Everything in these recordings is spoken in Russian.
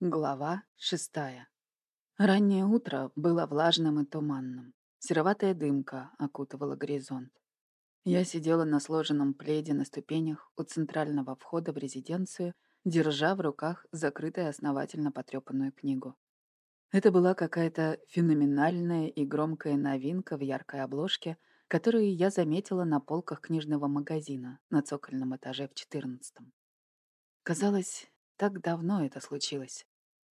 Глава шестая. Раннее утро было влажным и туманным. Сероватая дымка окутывала горизонт. Я сидела на сложенном пледе на ступенях у центрального входа в резиденцию, держа в руках закрытую основательно потрепанную книгу. Это была какая-то феноменальная и громкая новинка в яркой обложке, которую я заметила на полках книжного магазина на цокольном этаже в четырнадцатом. Казалось, так давно это случилось.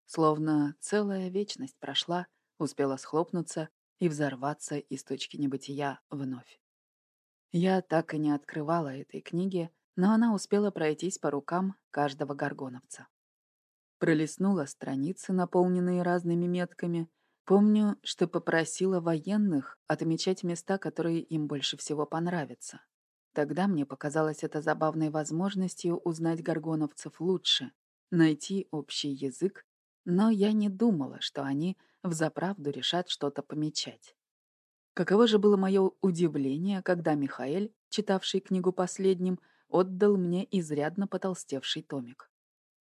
Словно целая вечность прошла, успела схлопнуться и взорваться из точки небытия вновь. Я так и не открывала этой книги, но она успела пройтись по рукам каждого горгоновца. Пролистнула страницы, наполненные разными метками. Помню, что попросила военных отмечать места, которые им больше всего понравятся. Тогда мне показалось это забавной возможностью узнать горгоновцев лучше, найти общий язык, но я не думала, что они взаправду решат что-то помечать. Каково же было мое удивление, когда Михаэль, читавший книгу последним, отдал мне изрядно потолстевший томик.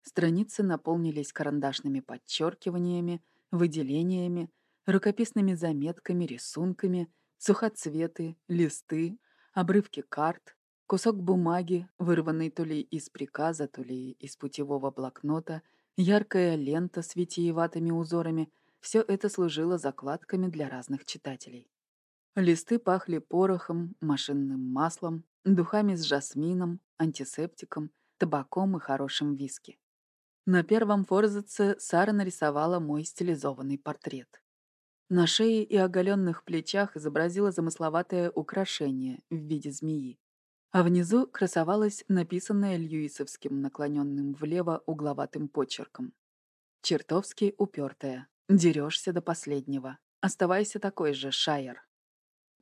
Страницы наполнились карандашными подчеркиваниями, выделениями, рукописными заметками, рисунками, сухоцветы, листы, обрывки карт, Кусок бумаги, вырванный то ли из приказа, то ли из путевого блокнота, яркая лента с витиеватыми узорами — все это служило закладками для разных читателей. Листы пахли порохом, машинным маслом, духами с жасмином, антисептиком, табаком и хорошим виски. На первом форзаце Сара нарисовала мой стилизованный портрет. На шее и оголенных плечах изобразила замысловатое украшение в виде змеи а внизу красовалось написанное Льюисовским наклоненным влево угловатым почерком. «Чертовски упертая. Дерешься до последнего. Оставайся такой же, Шайер».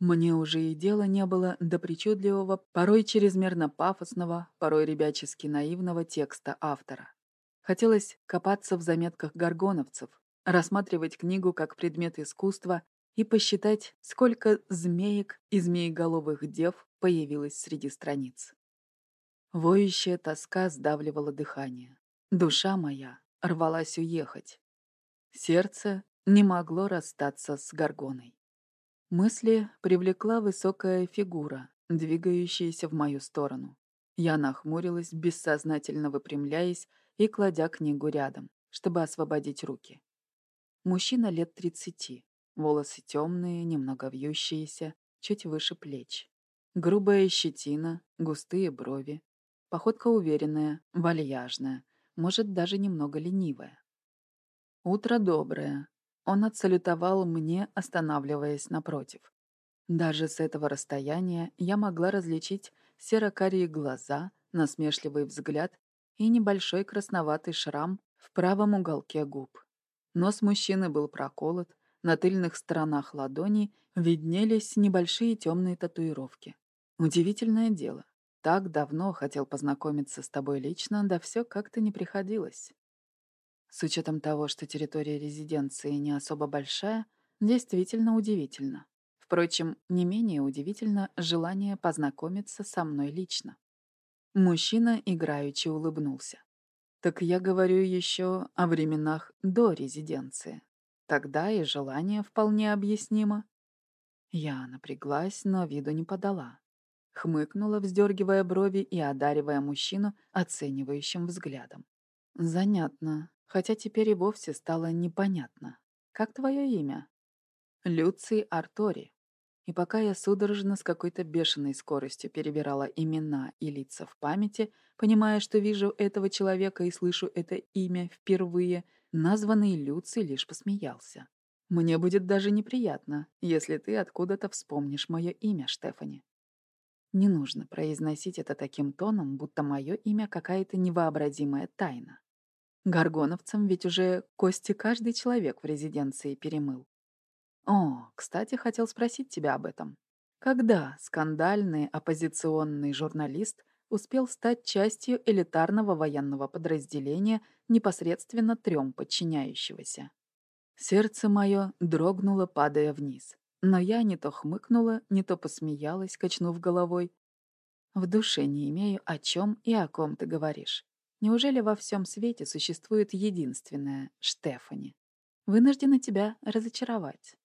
Мне уже и дела не было до причудливого, порой чрезмерно пафосного, порой ребячески наивного текста автора. Хотелось копаться в заметках горгоновцев, рассматривать книгу как предмет искусства и посчитать, сколько змеек и змееголовых дев появилась среди страниц. Воющая тоска сдавливала дыхание. Душа моя рвалась уехать. Сердце не могло расстаться с горгоной. Мысли привлекла высокая фигура, двигающаяся в мою сторону. Я нахмурилась, бессознательно выпрямляясь и кладя книгу рядом, чтобы освободить руки. Мужчина лет тридцати, волосы темные, немного вьющиеся, чуть выше плеч. Грубая щетина, густые брови. Походка уверенная, вальяжная, может, даже немного ленивая. «Утро доброе», — он отсалютовал мне, останавливаясь напротив. Даже с этого расстояния я могла различить серо-карие глаза, насмешливый взгляд и небольшой красноватый шрам в правом уголке губ. Нос мужчины был проколот, на тыльных сторонах ладоней виднелись небольшие темные татуировки. Удивительное дело. Так давно хотел познакомиться с тобой лично, да все как-то не приходилось. С учетом того, что территория резиденции не особо большая, действительно удивительно. Впрочем, не менее удивительно желание познакомиться со мной лично. Мужчина играючи улыбнулся. Так я говорю еще о временах до резиденции. Тогда и желание вполне объяснимо. Я напряглась, но виду не подала. Хмыкнула, вздергивая брови и одаривая мужчину оценивающим взглядом. «Занятно, хотя теперь и вовсе стало непонятно. Как твое имя?» «Люций Артори». И пока я судорожно с какой-то бешеной скоростью перебирала имена и лица в памяти, понимая, что вижу этого человека и слышу это имя впервые, названный Люций лишь посмеялся. «Мне будет даже неприятно, если ты откуда-то вспомнишь мое имя, Штефани». Не нужно произносить это таким тоном, будто мое имя какая-то невообразимая тайна. Горгоновцам ведь уже кости каждый человек в резиденции перемыл. О, кстати, хотел спросить тебя об этом. Когда скандальный оппозиционный журналист успел стать частью элитарного военного подразделения непосредственно трем подчиняющегося? Сердце мое дрогнуло, падая вниз. Но я не то хмыкнула, не то посмеялась, качнув головой. В душе не имею, о чем и о ком ты говоришь. Неужели во всем свете существует единственная Штефани? Вынуждена тебя разочаровать.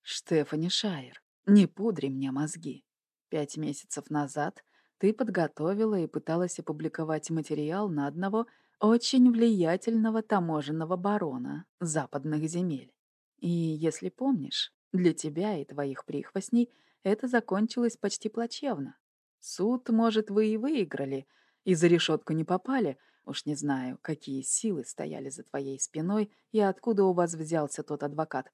Штефани Шайер, не пудри мне мозги. Пять месяцев назад ты подготовила и пыталась опубликовать материал на одного очень влиятельного таможенного барона западных земель. И, если помнишь, для тебя и твоих прихвостней это закончилось почти плачевно. Суд, может, вы и выиграли, и за решетку не попали. Уж не знаю, какие силы стояли за твоей спиной и откуда у вас взялся тот адвокат.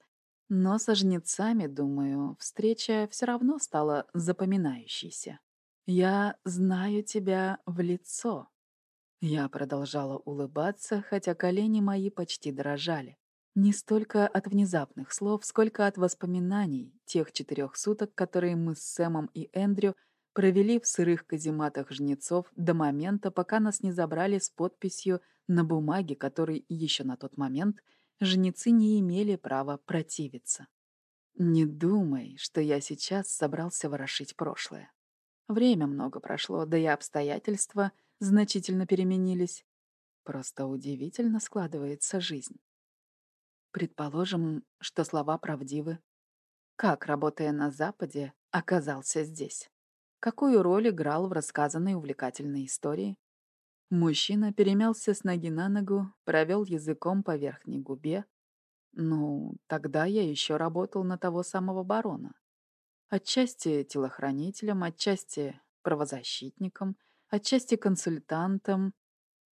Но со жнецами, думаю, встреча все равно стала запоминающейся. Я знаю тебя в лицо. Я продолжала улыбаться, хотя колени мои почти дрожали. Не столько от внезапных слов, сколько от воспоминаний тех четырех суток, которые мы с Сэмом и Эндрю провели в сырых казематах жнецов до момента, пока нас не забрали с подписью на бумаге, которой еще на тот момент жнецы не имели права противиться. Не думай, что я сейчас собрался ворошить прошлое. Время много прошло, да и обстоятельства значительно переменились. Просто удивительно складывается жизнь. Предположим, что слова правдивы. Как, работая на Западе, оказался здесь? Какую роль играл в рассказанной увлекательной истории? Мужчина перемялся с ноги на ногу, провел языком по верхней губе. Ну, тогда я еще работал на того самого барона. Отчасти телохранителем, отчасти правозащитником, отчасти консультантом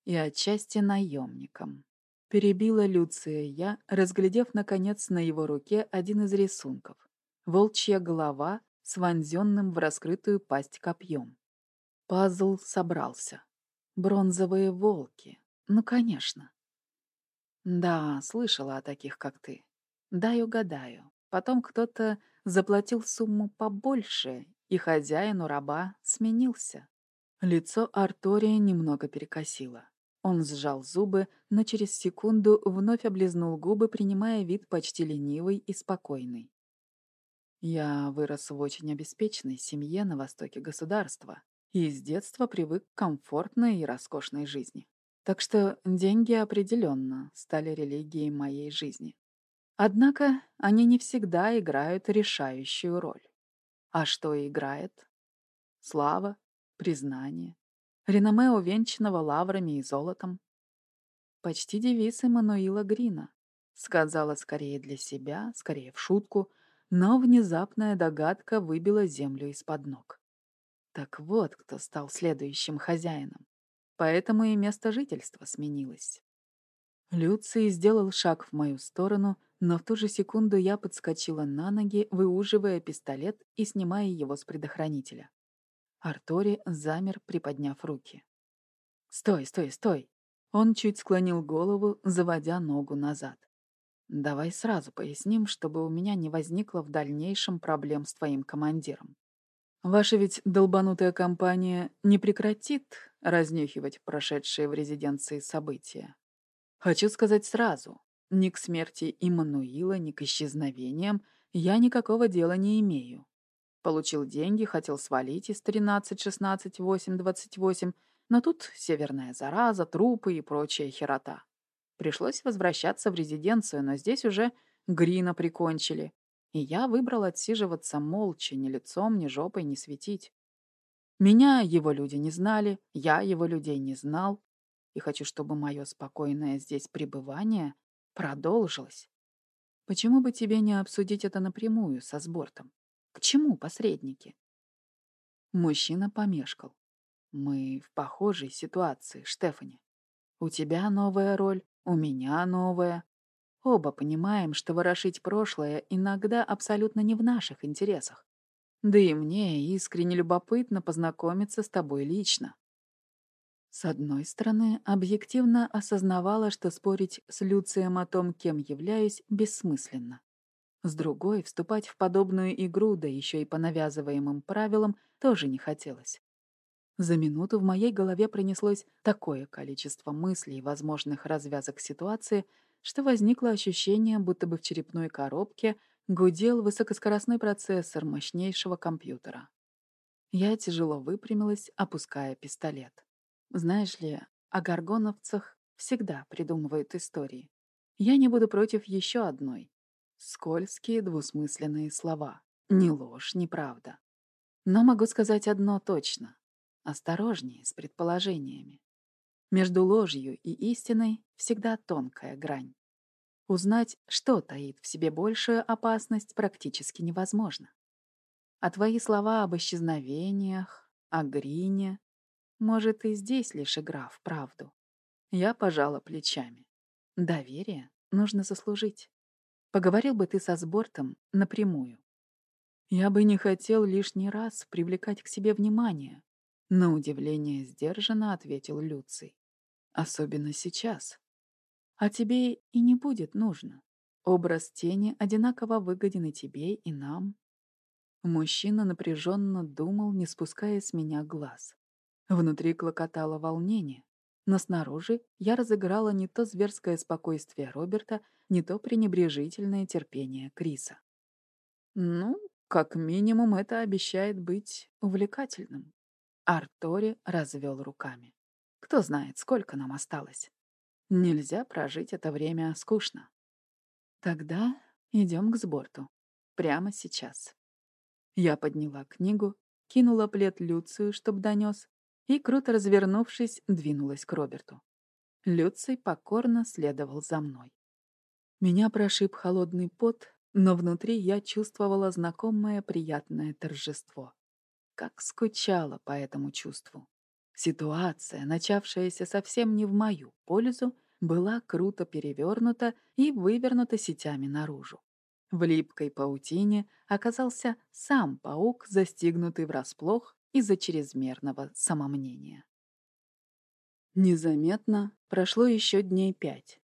и отчасти наемником. Перебила Люция я, разглядев, наконец, на его руке один из рисунков. Волчья голова с вонзенным в раскрытую пасть копьем. Пазл собрался. Бронзовые волки. Ну, конечно. Да, слышала о таких, как ты. Дай угадаю. Потом кто-то заплатил сумму побольше, и хозяину раба сменился. Лицо Артория немного перекосило. Он сжал зубы, но через секунду вновь облизнул губы, принимая вид почти ленивый и спокойный. Я вырос в очень обеспеченной семье на востоке государства и с детства привык к комфортной и роскошной жизни. Так что деньги определенно стали религией моей жизни. Однако они не всегда играют решающую роль. А что играет? Слава, признание, Реноме увенчанного лаврами и золотом. Почти девиз Эммануила Грина. Сказала скорее для себя, скорее в шутку, но внезапная догадка выбила землю из-под ног. Так вот, кто стал следующим хозяином. Поэтому и место жительства сменилось. Люций сделал шаг в мою сторону, но в ту же секунду я подскочила на ноги, выуживая пистолет и снимая его с предохранителя. Артори замер, приподняв руки. «Стой, стой, стой!» Он чуть склонил голову, заводя ногу назад. «Давай сразу поясним, чтобы у меня не возникло в дальнейшем проблем с твоим командиром. Ваша ведь долбанутая компания не прекратит разнюхивать прошедшие в резиденции события. Хочу сказать сразу, ни к смерти Иммануила, ни к исчезновениям я никакого дела не имею. Получил деньги, хотел свалить из 13, 16, 8, 28, но тут северная зараза, трупы и прочая херота. Пришлось возвращаться в резиденцию, но здесь уже Грина прикончили. И я выбрал отсиживаться молча, ни лицом, ни жопой не светить. Меня его люди не знали, я его людей не знал. И хочу, чтобы мое спокойное здесь пребывание продолжилось. Почему бы тебе не обсудить это напрямую со сбортом? К чему посредники? Мужчина помешкал. Мы в похожей ситуации, Штефани. У тебя новая роль, у меня новая. Оба понимаем, что ворошить прошлое иногда абсолютно не в наших интересах. Да и мне искренне любопытно познакомиться с тобой лично. С одной стороны, объективно осознавала, что спорить с Люцием о том, кем являюсь, бессмысленно. С другой, вступать в подобную игру, да еще и по навязываемым правилам, тоже не хотелось. За минуту в моей голове пронеслось такое количество мыслей и возможных развязок ситуации, что возникло ощущение, будто бы в черепной коробке гудел высокоскоростной процессор мощнейшего компьютера. Я тяжело выпрямилась, опуская пистолет. Знаешь ли, О горгоновцах всегда придумывают истории. Я не буду против еще одной. Скользкие двусмысленные слова. Ни ложь, ни правда. Но могу сказать одно точно. Осторожнее с предположениями. Между ложью и истиной всегда тонкая грань. Узнать, что таит в себе большую опасность, практически невозможно. А твои слова об исчезновениях, о Грине, может, и здесь лишь игра в правду. Я пожала плечами. Доверие нужно заслужить. Поговорил бы ты со Сбортом напрямую. Я бы не хотел лишний раз привлекать к себе внимание. На удивление сдержанно ответил Люций. Особенно сейчас. А тебе и не будет нужно. Образ тени одинаково выгоден и тебе, и нам. Мужчина напряженно думал, не спуская с меня глаз. Внутри клокотало волнение, но снаружи я разыграла не то зверское спокойствие Роберта, не то пренебрежительное терпение Криса. Ну, как минимум, это обещает быть увлекательным. Артори развел руками. Кто знает, сколько нам осталось. Нельзя прожить это время скучно. Тогда идем к сборту. Прямо сейчас. Я подняла книгу, кинула плед Люцию, чтоб донес, и, круто развернувшись, двинулась к Роберту. Люций покорно следовал за мной. Меня прошиб холодный пот, но внутри я чувствовала знакомое приятное торжество. Как скучала по этому чувству. Ситуация, начавшаяся совсем не в мою пользу, была круто перевернута и вывернута сетями наружу. В липкой паутине оказался сам паук, застигнутый врасплох из-за чрезмерного самомнения. Незаметно прошло еще дней пять.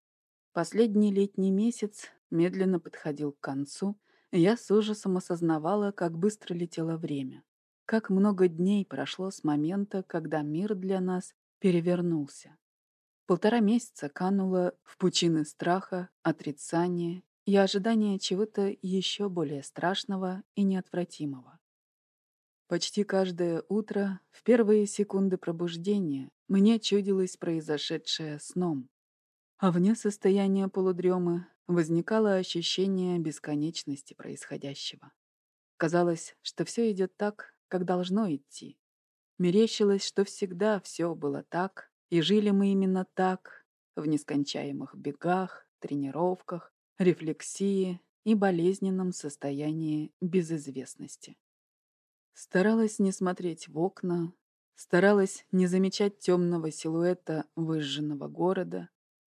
Последний летний месяц медленно подходил к концу, и я с ужасом осознавала, как быстро летело время. Как много дней прошло с момента, когда мир для нас перевернулся. Полтора месяца кануло в пучины страха, отрицания и ожидания чего-то еще более страшного и неотвратимого. Почти каждое утро, в первые секунды пробуждения, мне чудилось произошедшее сном. А вне состояния полудремы возникало ощущение бесконечности происходящего. Казалось, что все идет так, как должно идти. Мерещилось, что всегда все было так, и жили мы именно так, в нескончаемых бегах, тренировках, рефлексии и болезненном состоянии безызвестности. Старалась не смотреть в окна, старалась не замечать темного силуэта выжженного города.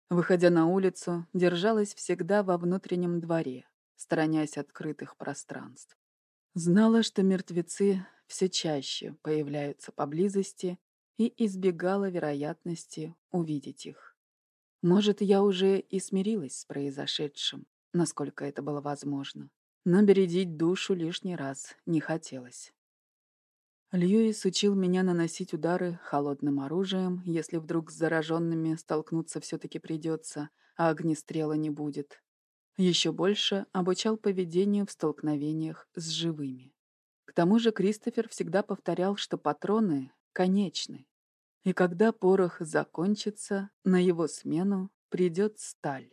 Выходя на улицу, держалась всегда во внутреннем дворе, сторонясь открытых пространств. Знала, что мертвецы все чаще появляются поблизости и избегала вероятности увидеть их. Может, я уже и смирилась с произошедшим, насколько это было возможно, но бередить душу лишний раз не хотелось. Льюис учил меня наносить удары холодным оружием, если вдруг с зараженными столкнуться все-таки придется, а огнестрела не будет. Еще больше обучал поведению в столкновениях с живыми. К тому же Кристофер всегда повторял, что патроны конечны, и когда порох закончится, на его смену придет сталь.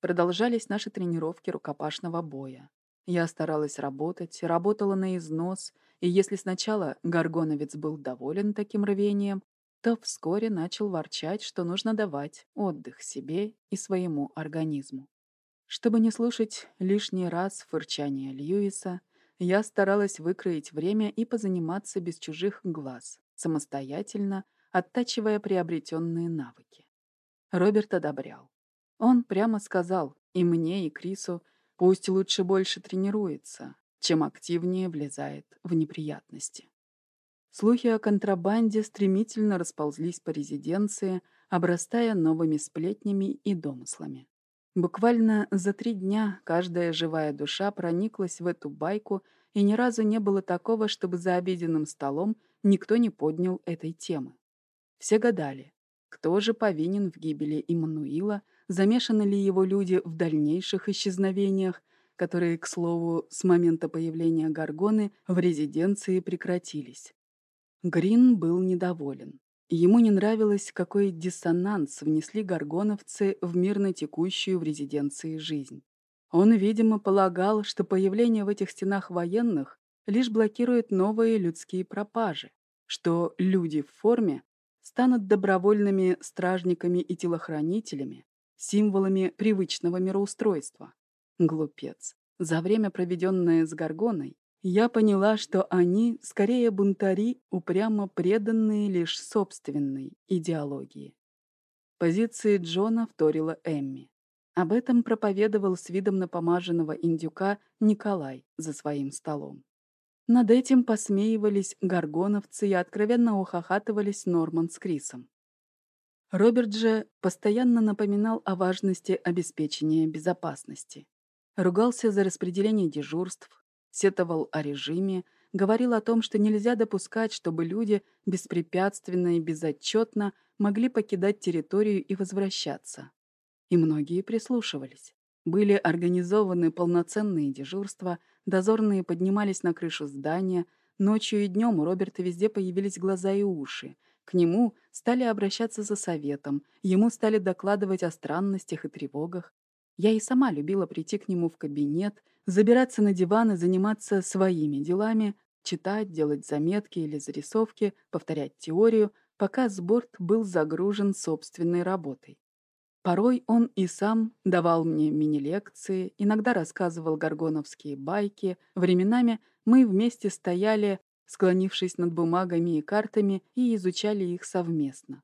Продолжались наши тренировки рукопашного боя. Я старалась работать, работала на износ — и если сначала Горгоновец был доволен таким рвением, то вскоре начал ворчать, что нужно давать отдых себе и своему организму. Чтобы не слушать лишний раз фырчание Льюиса, я старалась выкроить время и позаниматься без чужих глаз, самостоятельно оттачивая приобретенные навыки. Роберт одобрял. Он прямо сказал и мне, и Крису, пусть лучше больше тренируется, чем активнее влезает в неприятности. Слухи о контрабанде стремительно расползлись по резиденции, обрастая новыми сплетнями и домыслами. Буквально за три дня каждая живая душа прониклась в эту байку, и ни разу не было такого, чтобы за обеденным столом никто не поднял этой темы. Все гадали, кто же повинен в гибели Иммануила, замешаны ли его люди в дальнейших исчезновениях, которые, к слову, с момента появления Гаргоны в резиденции прекратились. Грин был недоволен. ему не нравилось, какой диссонанс внесли горгоновцы в мирно текущую в резиденции жизнь. Он, видимо, полагал, что появление в этих стенах военных лишь блокирует новые людские пропажи, что люди в форме станут добровольными стражниками и телохранителями, символами привычного мироустройства. Глупец. За время, проведенное с Гаргоной, я поняла, что они скорее бунтари, упрямо преданные лишь собственной идеологии. Позиции Джона вторила Эмми. Об этом проповедовал с видом напомаженного индюка Николай за своим столом. Над этим посмеивались горгоновцы и откровенно ухахатывались Норман с Крисом. Роберт же постоянно напоминал о важности обеспечения безопасности. Ругался за распределение дежурств, сетовал о режиме, говорил о том, что нельзя допускать, чтобы люди беспрепятственно и безотчетно могли покидать территорию и возвращаться. И многие прислушивались. Были организованы полноценные дежурства, дозорные поднимались на крышу здания, ночью и днем у Роберта везде появились глаза и уши. К нему стали обращаться за советом, ему стали докладывать о странностях и тревогах. Я и сама любила прийти к нему в кабинет, забираться на диван и заниматься своими делами, читать, делать заметки или зарисовки, повторять теорию, пока сборт был загружен собственной работой. Порой он и сам давал мне мини-лекции, иногда рассказывал горгоновские байки, временами мы вместе стояли, склонившись над бумагами и картами, и изучали их совместно.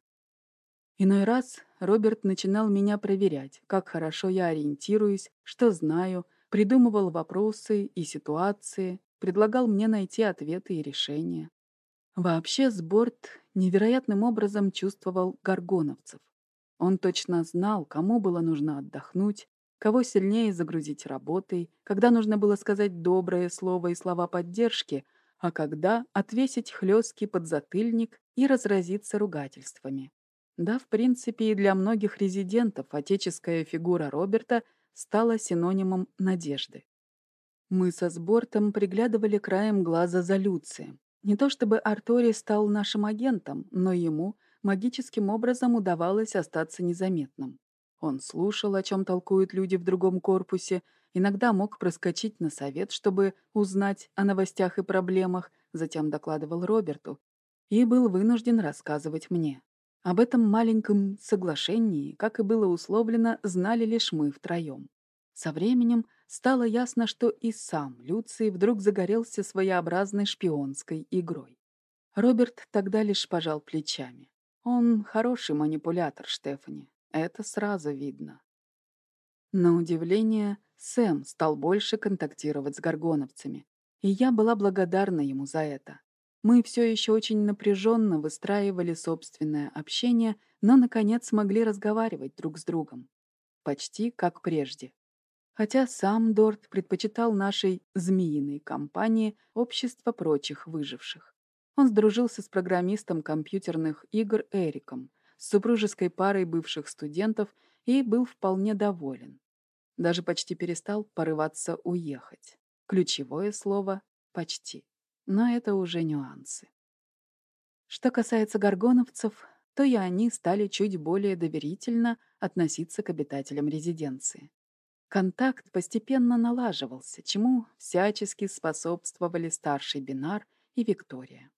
Иной раз Роберт начинал меня проверять, как хорошо я ориентируюсь, что знаю, придумывал вопросы и ситуации, предлагал мне найти ответы и решения. Вообще Сборд невероятным образом чувствовал горгоновцев. Он точно знал, кому было нужно отдохнуть, кого сильнее загрузить работой, когда нужно было сказать доброе слово и слова поддержки, а когда отвесить хлесткий подзатыльник и разразиться ругательствами. Да, в принципе, и для многих резидентов отеческая фигура Роберта стала синонимом надежды. Мы со Сбортом приглядывали краем глаза за Люцием. Не то чтобы Артори стал нашим агентом, но ему магическим образом удавалось остаться незаметным. Он слушал, о чем толкуют люди в другом корпусе, иногда мог проскочить на совет, чтобы узнать о новостях и проблемах, затем докладывал Роберту, и был вынужден рассказывать мне. Об этом маленьком соглашении, как и было условлено, знали лишь мы втроем. Со временем стало ясно, что и сам Люций вдруг загорелся своеобразной шпионской игрой. Роберт тогда лишь пожал плечами. Он хороший манипулятор, Штефани. Это сразу видно. На удивление, Сэм стал больше контактировать с горгоновцами, и я была благодарна ему за это. Мы все еще очень напряженно выстраивали собственное общение, но, наконец, смогли разговаривать друг с другом. Почти как прежде. Хотя сам Дорт предпочитал нашей «змеиной» компании общество прочих выживших. Он сдружился с программистом компьютерных игр Эриком, с супружеской парой бывших студентов и был вполне доволен. Даже почти перестал порываться уехать. Ключевое слово «почти». Но это уже нюансы. Что касается горгоновцев, то и они стали чуть более доверительно относиться к обитателям резиденции. Контакт постепенно налаживался, чему всячески способствовали старший Бинар и Виктория.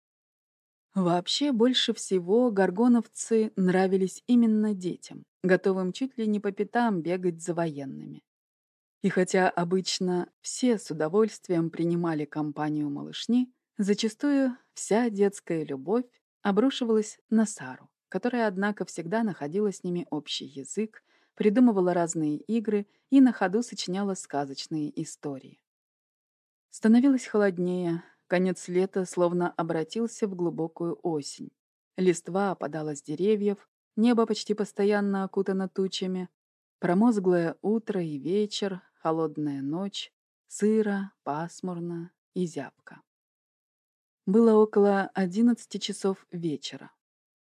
Вообще, больше всего горгоновцы нравились именно детям, готовым чуть ли не по пятам бегать за военными. И хотя обычно все с удовольствием принимали компанию малышни, зачастую вся детская любовь обрушивалась на Сару, которая, однако, всегда находила с ними общий язык, придумывала разные игры и на ходу сочиняла сказочные истории. Становилось холоднее, Конец лета словно обратился в глубокую осень. Листва опадала с деревьев, небо почти постоянно окутано тучами. Промозглое утро и вечер, холодная ночь, сыро, пасмурно и зябко. Было около одиннадцати часов вечера.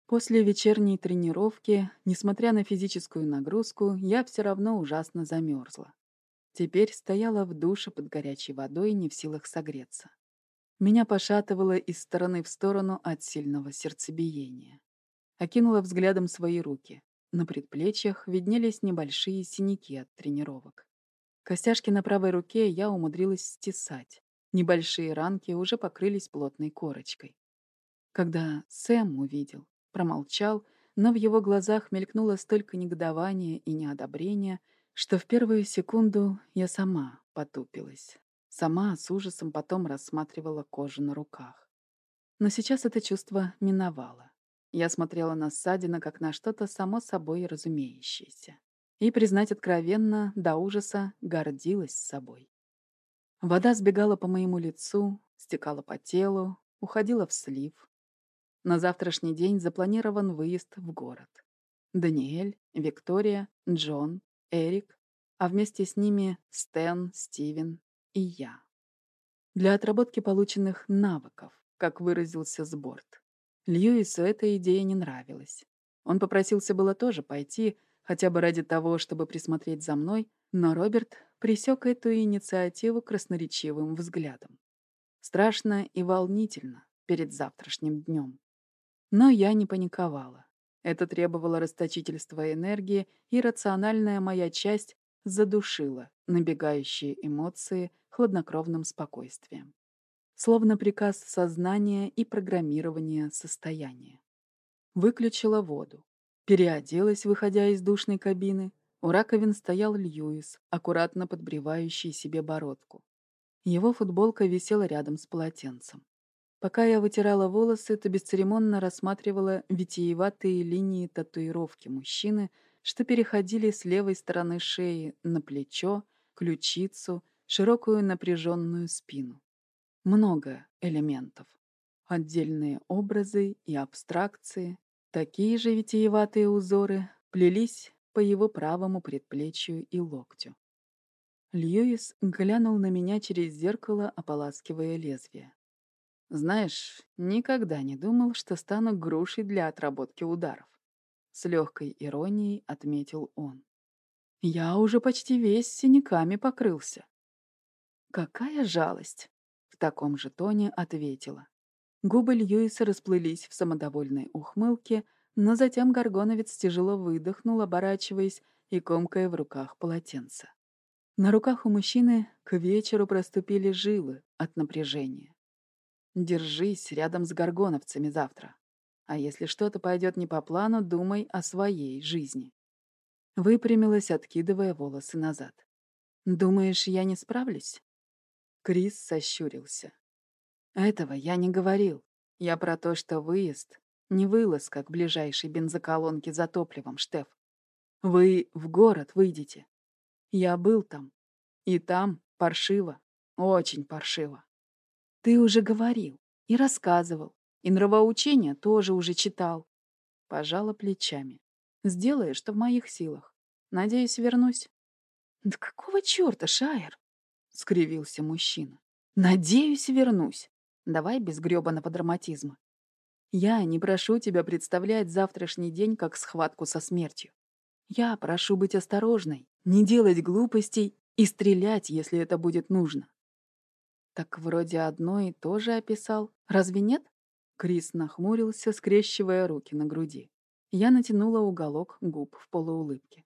После вечерней тренировки, несмотря на физическую нагрузку, я все равно ужасно замерзла. Теперь стояла в душе под горячей водой, не в силах согреться. Меня пошатывало из стороны в сторону от сильного сердцебиения. окинула взглядом свои руки. На предплечьях виднелись небольшие синяки от тренировок. Костяшки на правой руке я умудрилась стесать. Небольшие ранки уже покрылись плотной корочкой. Когда Сэм увидел, промолчал, но в его глазах мелькнуло столько негодования и неодобрения, что в первую секунду я сама потупилась. Сама с ужасом потом рассматривала кожу на руках. Но сейчас это чувство миновало. Я смотрела на ссадины, как на что-то само собой разумеющееся. И, признать откровенно, до ужаса гордилась собой. Вода сбегала по моему лицу, стекала по телу, уходила в слив. На завтрашний день запланирован выезд в город. Даниэль, Виктория, Джон, Эрик, а вместе с ними Стэн, Стивен и я. Для отработки полученных навыков, как выразился Сборд. Льюису эта идея не нравилась. Он попросился было тоже пойти, хотя бы ради того, чтобы присмотреть за мной, но Роберт пресек эту инициативу красноречивым взглядом. Страшно и волнительно перед завтрашним днем. Но я не паниковала. Это требовало расточительства энергии, и рациональная моя часть задушила набегающие эмоции хладнокровным спокойствием словно приказ сознания и программирования состояния. Выключила воду. Переоделась, выходя из душной кабины. У раковин стоял Льюис, аккуратно подбривающий себе бородку. Его футболка висела рядом с полотенцем. Пока я вытирала волосы, то бесцеремонно рассматривала витиеватые линии татуировки мужчины, что переходили с левой стороны шеи на плечо, ключицу, широкую напряженную спину. Много элементов. Отдельные образы и абстракции, такие же витиеватые узоры, плелись по его правому предплечью и локтю. Льюис глянул на меня через зеркало, ополаскивая лезвие. «Знаешь, никогда не думал, что стану грушей для отработки ударов», — с легкой иронией отметил он. «Я уже почти весь синяками покрылся». «Какая жалость!» В таком же тоне ответила. Губы Льюиса расплылись в самодовольной ухмылке, но затем горгоновец тяжело выдохнул, оборачиваясь и комкая в руках полотенце. На руках у мужчины к вечеру проступили жилы от напряжения. Держись рядом с горгоновцами завтра. А если что-то пойдет не по плану, думай о своей жизни. Выпрямилась, откидывая волосы назад. Думаешь, я не справлюсь? Крис сощурился. «Этого я не говорил. Я про то, что выезд — не вылазка к ближайшей бензоколонке за топливом, Штеф. Вы в город выйдете. Я был там. И там паршиво. Очень паршиво. Ты уже говорил и рассказывал. И нравоучения тоже уже читал. Пожала плечами. Сделай, что в моих силах. Надеюсь, вернусь. Да какого черта, Шайер? — скривился мужчина. «Надеюсь, вернусь. Давай без грёбаного драматизма. Я не прошу тебя представлять завтрашний день как схватку со смертью. Я прошу быть осторожной, не делать глупостей и стрелять, если это будет нужно». «Так вроде одно и то же описал. Разве нет?» Крис нахмурился, скрещивая руки на груди. Я натянула уголок губ в полуулыбке.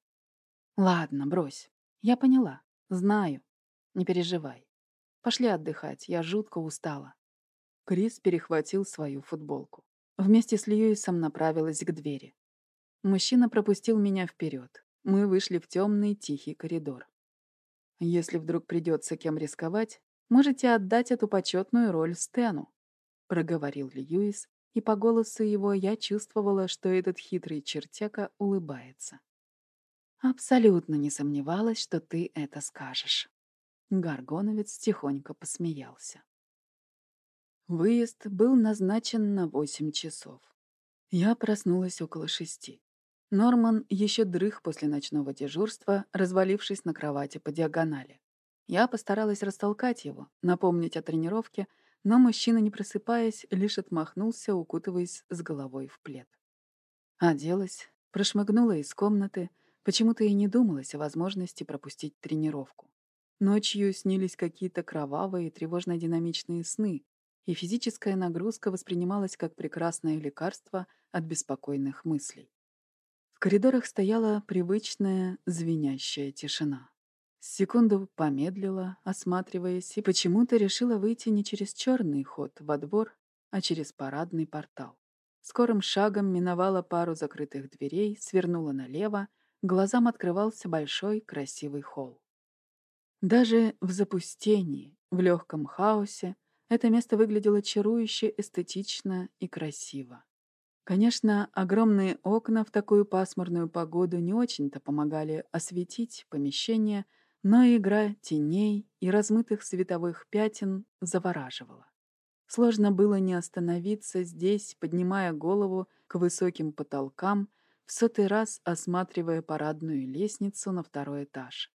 «Ладно, брось. Я поняла. Знаю. Не переживай. Пошли отдыхать, я жутко устала. Крис перехватил свою футболку. Вместе с Льюисом направилась к двери. Мужчина пропустил меня вперед. Мы вышли в темный тихий коридор. Если вдруг придется кем рисковать, можете отдать эту почетную роль Стэну, проговорил Льюис, и по голосу его я чувствовала, что этот хитрый чертяка улыбается. Абсолютно не сомневалась, что ты это скажешь. Гаргоновец тихонько посмеялся. Выезд был назначен на восемь часов. Я проснулась около шести. Норман еще дрых после ночного дежурства, развалившись на кровати по диагонали. Я постаралась растолкать его, напомнить о тренировке, но мужчина, не просыпаясь, лишь отмахнулся, укутываясь с головой в плед. Оделась, прошмыгнула из комнаты, почему-то и не думалась о возможности пропустить тренировку. Ночью снились какие-то кровавые, тревожно-динамичные сны, и физическая нагрузка воспринималась как прекрасное лекарство от беспокойных мыслей. В коридорах стояла привычная звенящая тишина. Секунду помедлила, осматриваясь, и почему-то решила выйти не через черный ход во двор, а через парадный портал. Скорым шагом миновала пару закрытых дверей, свернула налево, глазам открывался большой красивый холл. Даже в запустении, в легком хаосе, это место выглядело чарующе, эстетично и красиво. Конечно, огромные окна в такую пасмурную погоду не очень-то помогали осветить помещение, но игра теней и размытых световых пятен завораживала. Сложно было не остановиться здесь, поднимая голову к высоким потолкам, в сотый раз осматривая парадную лестницу на второй этаж.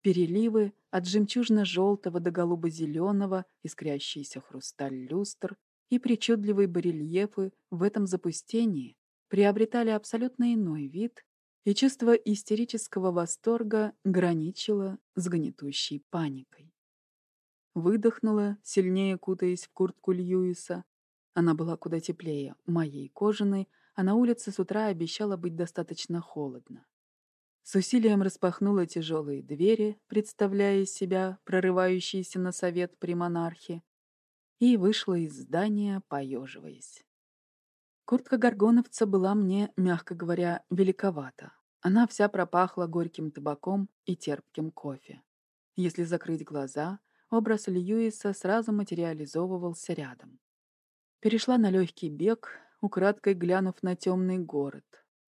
Переливы от жемчужно-желтого до голубо-зеленого, искрящийся хрусталь люстр и причудливые барельефы в этом запустении приобретали абсолютно иной вид, и чувство истерического восторга граничило с гнетущей паникой. Выдохнула, сильнее кутаясь в куртку Льюиса. Она была куда теплее моей кожаной, а на улице с утра обещала быть достаточно холодно. С усилием распахнула тяжелые двери, представляя себя прорывающиеся на совет при монархе, и вышла из здания, поеживаясь. Куртка горгоновца была мне, мягко говоря, великовата. Она вся пропахла горьким табаком и терпким кофе. Если закрыть глаза — Образ Льюиса сразу материализовывался рядом. Перешла на легкий бег, украдкой глянув на темный город.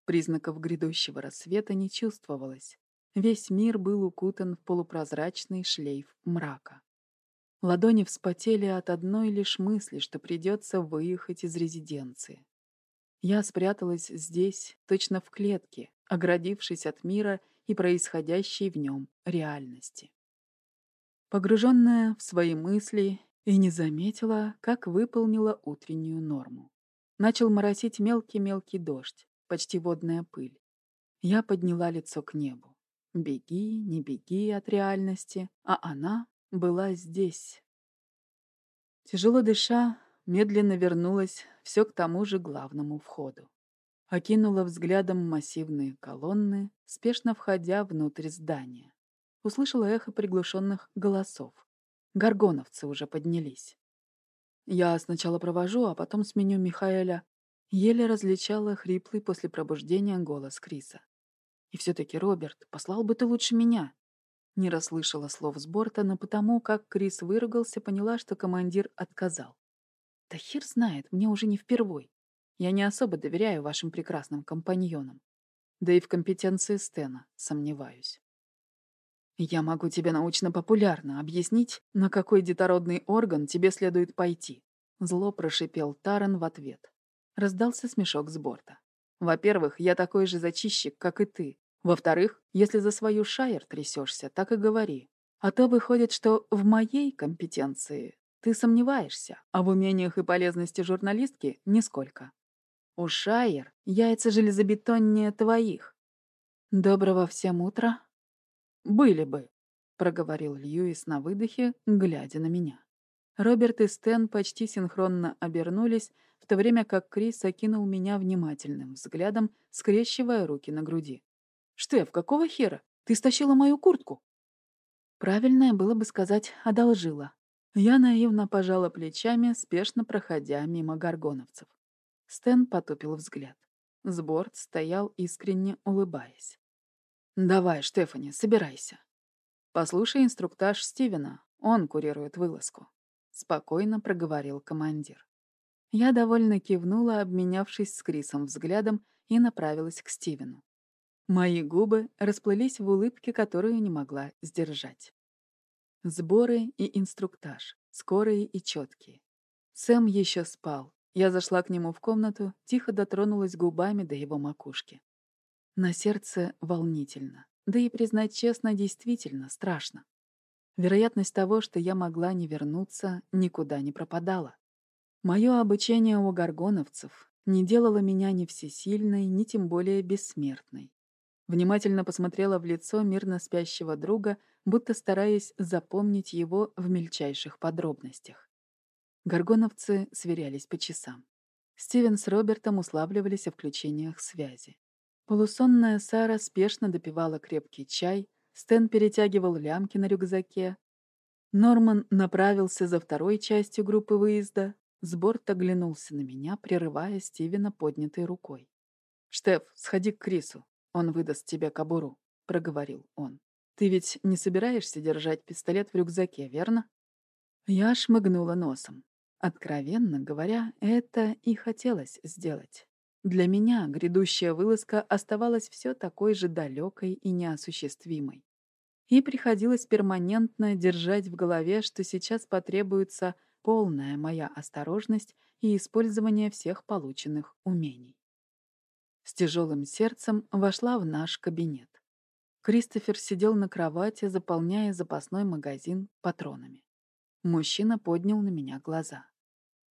Признаков грядущего рассвета не чувствовалось. Весь мир был укутан в полупрозрачный шлейф мрака. Ладони вспотели от одной лишь мысли, что придется выехать из резиденции. Я спряталась здесь, точно в клетке, оградившись от мира и происходящей в нем реальности погруженная в свои мысли, и не заметила, как выполнила утреннюю норму. Начал моросить мелкий-мелкий дождь, почти водная пыль. Я подняла лицо к небу. Беги, не беги от реальности, а она была здесь. Тяжело дыша, медленно вернулась все к тому же главному входу. Окинула взглядом массивные колонны, спешно входя внутрь здания услышала эхо приглушенных голосов. Горгоновцы уже поднялись. Я сначала провожу, а потом сменю Михаэля. Еле различала хриплый после пробуждения голос Криса. И все-таки, Роберт, послал бы ты лучше меня. Не расслышала слов с борта, но потому, как Крис выругался, поняла, что командир отказал. Да хер знает, мне уже не впервой. Я не особо доверяю вашим прекрасным компаньонам. Да и в компетенции Стена сомневаюсь. Я могу тебе научно-популярно объяснить, на какой детородный орган тебе следует пойти. Зло прошипел Таран в ответ. Раздался смешок с борта. Во-первых, я такой же зачищик, как и ты. Во-вторых, если за свою шайер трясешься, так и говори. А то выходит, что в моей компетенции ты сомневаешься, а в умениях и полезности журналистки — нисколько. У шайер яйца железобетоннее твоих. Доброго всем утра, «Были бы», — проговорил Льюис на выдохе, глядя на меня. Роберт и Стэн почти синхронно обернулись, в то время как Крис окинул меня внимательным взглядом, скрещивая руки на груди. «Штеф, какого хера? Ты стащила мою куртку?» Правильное было бы сказать «одолжила». Я наивно пожала плечами, спешно проходя мимо горгоновцев. Стэн потупил взгляд. Сборд стоял искренне улыбаясь. «Давай, Штефани, собирайся. Послушай инструктаж Стивена, он курирует вылазку», — спокойно проговорил командир. Я довольно кивнула, обменявшись с Крисом взглядом, и направилась к Стивену. Мои губы расплылись в улыбке, которую не могла сдержать. Сборы и инструктаж, скорые и четкие. Сэм еще спал. Я зашла к нему в комнату, тихо дотронулась губами до его макушки. На сердце волнительно. Да и, признать честно, действительно страшно. Вероятность того, что я могла не вернуться, никуда не пропадала. Мое обучение у горгоновцев не делало меня ни всесильной, ни тем более бессмертной. Внимательно посмотрела в лицо мирно спящего друга, будто стараясь запомнить его в мельчайших подробностях. Горгоновцы сверялись по часам. Стивен с Робертом уславливались о включениях связи. Полусонная Сара спешно допивала крепкий чай, Стэн перетягивал лямки на рюкзаке. Норман направился за второй частью группы выезда. Сборт оглянулся на меня, прерывая Стивена поднятой рукой. «Штеф, сходи к Крису, он выдаст тебе кобуру», — проговорил он. «Ты ведь не собираешься держать пистолет в рюкзаке, верно?» Я шмыгнула носом. Откровенно говоря, это и хотелось сделать. Для меня грядущая вылазка оставалась все такой же далекой и неосуществимой. И приходилось перманентно держать в голове, что сейчас потребуется полная моя осторожность и использование всех полученных умений. С тяжелым сердцем вошла в наш кабинет. Кристофер сидел на кровати, заполняя запасной магазин патронами. Мужчина поднял на меня глаза.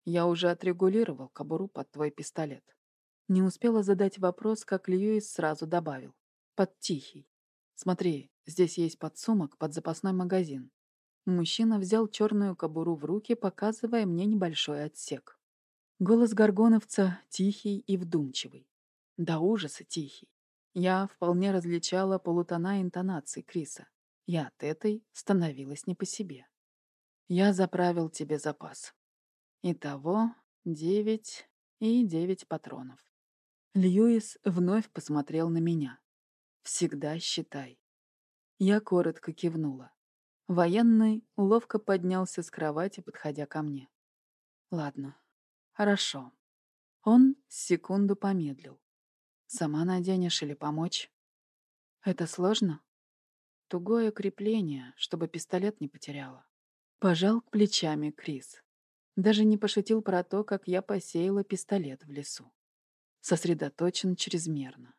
«Я уже отрегулировал кобуру под твой пистолет». Не успела задать вопрос, как Льюис сразу добавил. «Под тихий. Смотри, здесь есть подсумок под запасной магазин». Мужчина взял черную кобуру в руки, показывая мне небольшой отсек. Голос горгоновца тихий и вдумчивый. До ужаса тихий. Я вполне различала полутона интонаций Криса. И от этой становилась не по себе. Я заправил тебе запас. Итого девять и девять патронов. Льюис вновь посмотрел на меня. «Всегда считай». Я коротко кивнула. Военный ловко поднялся с кровати, подходя ко мне. «Ладно, хорошо». Он секунду помедлил. «Сама наденешь или помочь?» «Это сложно?» «Тугое крепление, чтобы пистолет не потеряла». Пожал плечами Крис. Даже не пошутил про то, как я посеяла пистолет в лесу. Сосредоточен чрезмерно.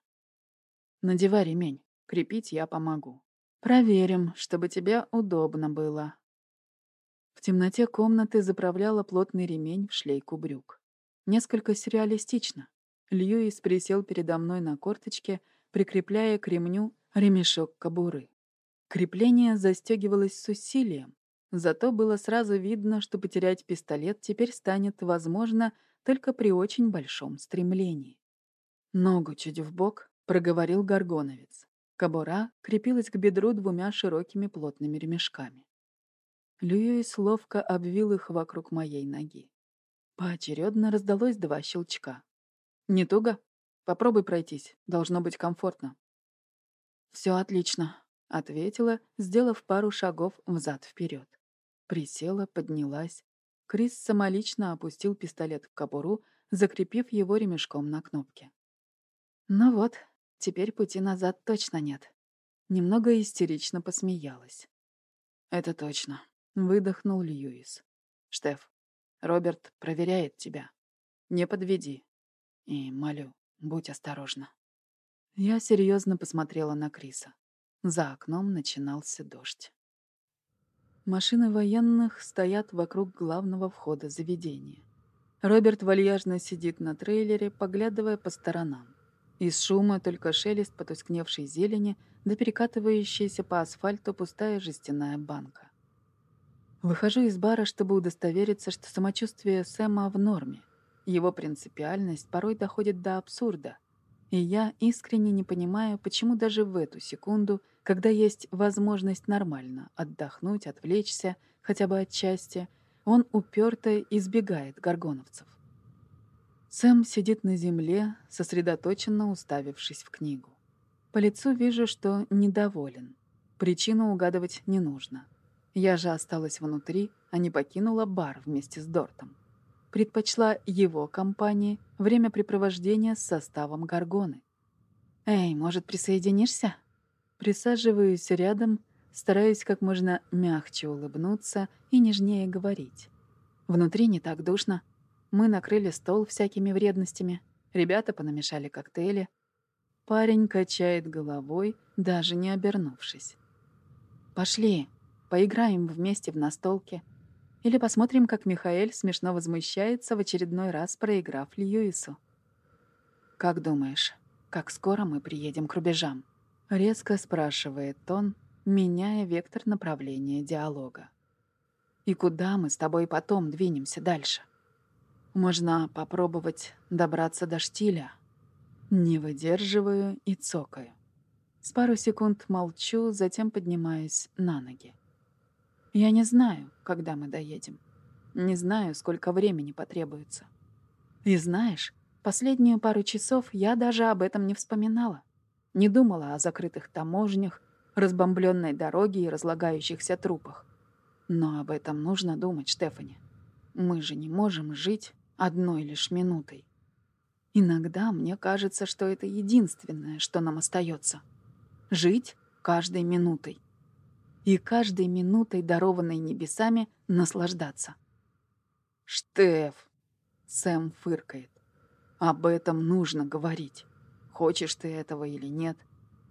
Надевай ремень. Крепить я помогу. Проверим, чтобы тебе удобно было. В темноте комнаты заправляла плотный ремень в шлейку брюк. Несколько сюрреалистично. Льюис присел передо мной на корточке, прикрепляя к ремню ремешок кобуры. Крепление застегивалось с усилием, Зато было сразу видно, что потерять пистолет теперь станет возможно только при очень большом стремлении. «Ногу чуть бок, проговорил горгоновец. Кобура крепилась к бедру двумя широкими плотными ремешками. Льюис ловко обвил их вокруг моей ноги. Поочередно раздалось два щелчка. «Не туго? Попробуй пройтись. Должно быть комфортно». «Все отлично», — ответила, сделав пару шагов взад-вперед. Присела, поднялась. Крис самолично опустил пистолет в кобуру, закрепив его ремешком на кнопке. Ну вот, теперь пути назад точно нет. Немного истерично посмеялась. «Это точно», — выдохнул Льюис. «Штеф, Роберт проверяет тебя. Не подведи. И, молю, будь осторожна». Я серьезно посмотрела на Криса. За окном начинался дождь. Машины военных стоят вокруг главного входа заведения. Роберт вальяжно сидит на трейлере, поглядывая по сторонам. Из шума только шелест потускневшей зелени да перекатывающаяся по асфальту пустая жестяная банка. Выхожу из бара, чтобы удостовериться, что самочувствие Сэма в норме. Его принципиальность порой доходит до абсурда. И я искренне не понимаю, почему даже в эту секунду – когда есть возможность нормально отдохнуть, отвлечься, хотя бы отчасти, он уперто избегает горгоновцев. Сэм сидит на земле, сосредоточенно уставившись в книгу. По лицу вижу, что недоволен. Причину угадывать не нужно. Я же осталась внутри, а не покинула бар вместе с Дортом. Предпочла его компании времяпрепровождения с составом Гаргоны. «Эй, может, присоединишься?» Присаживаюсь рядом, стараюсь как можно мягче улыбнуться и нежнее говорить. Внутри не так душно. Мы накрыли стол всякими вредностями. Ребята понамешали коктейли. Парень качает головой, даже не обернувшись. «Пошли, поиграем вместе в настолке. Или посмотрим, как Михаэль смешно возмущается в очередной раз, проиграв Льюису. Как думаешь, как скоро мы приедем к рубежам?» Резко спрашивает он, меняя вектор направления диалога. И куда мы с тобой потом двинемся дальше? Можно попробовать добраться до штиля. Не выдерживаю и цокаю. С пару секунд молчу, затем поднимаюсь на ноги. Я не знаю, когда мы доедем. Не знаю, сколько времени потребуется. И знаешь, последнюю пару часов я даже об этом не вспоминала. Не думала о закрытых таможнях, разбомбленной дороге и разлагающихся трупах. Но об этом нужно думать, Штефани. Мы же не можем жить одной лишь минутой. Иногда мне кажется, что это единственное, что нам остается. Жить каждой минутой. И каждой минутой, дарованной небесами, наслаждаться. «Штеф!» — Сэм фыркает. «Об этом нужно говорить. Хочешь ты этого или нет,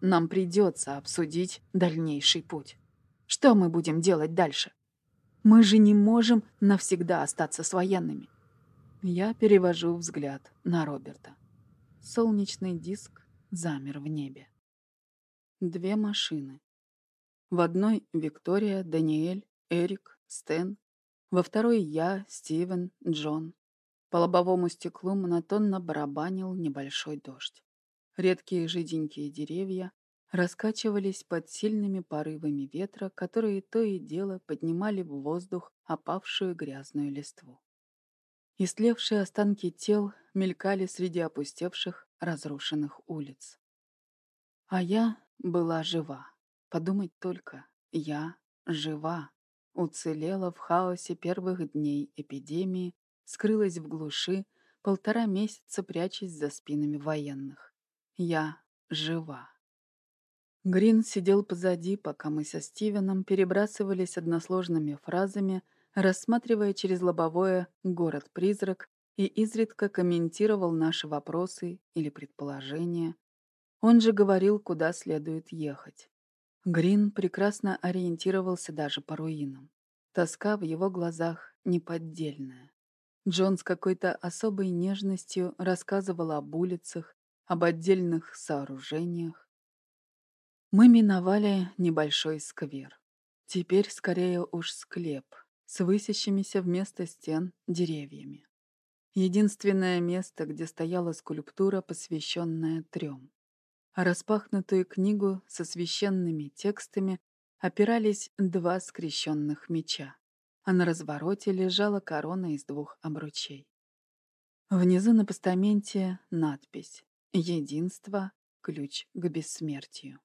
нам придется обсудить дальнейший путь. Что мы будем делать дальше? Мы же не можем навсегда остаться с военными. Я перевожу взгляд на Роберта. Солнечный диск замер в небе. Две машины. В одной Виктория, Даниэль, Эрик, Стэн. Во второй я, Стивен, Джон. По лобовому стеклу монотонно барабанил небольшой дождь. Редкие жиденькие деревья раскачивались под сильными порывами ветра, которые то и дело поднимали в воздух опавшую грязную листву. Истлевшие останки тел мелькали среди опустевших, разрушенных улиц. А я была жива. Подумать только, я жива. Уцелела в хаосе первых дней эпидемии, скрылась в глуши, полтора месяца прячась за спинами военных. Я жива. Грин сидел позади, пока мы со Стивеном перебрасывались односложными фразами, рассматривая через лобовое город-призрак и изредка комментировал наши вопросы или предположения. Он же говорил, куда следует ехать. Грин прекрасно ориентировался даже по руинам. Тоска в его глазах неподдельная. Джон с какой-то особой нежностью рассказывал об улицах, об отдельных сооружениях. Мы миновали небольшой сквер. Теперь скорее уж склеп с высящимися вместо стен деревьями. Единственное место, где стояла скульптура, посвященная трем. А распахнутую книгу со священными текстами опирались два скрещенных меча, а на развороте лежала корона из двух обручей. Внизу на постаменте надпись Единство — ключ к бессмертию.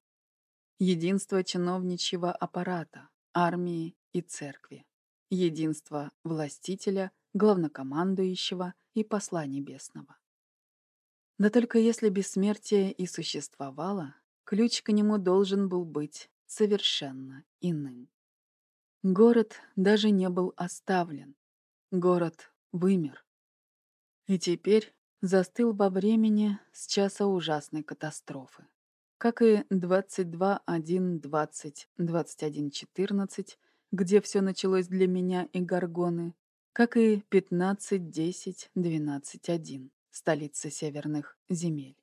Единство чиновничьего аппарата, армии и церкви. Единство властителя, главнокомандующего и посла небесного. Да только если бессмертие и существовало, ключ к нему должен был быть совершенно иным. Город даже не был оставлен. Город вымер. И теперь застыл во времени с часа ужасной катастрофы. Как и 22.1.20.21.14, где все началось для меня и Гаргоны, как и 15.10.12.1, столица северных земель.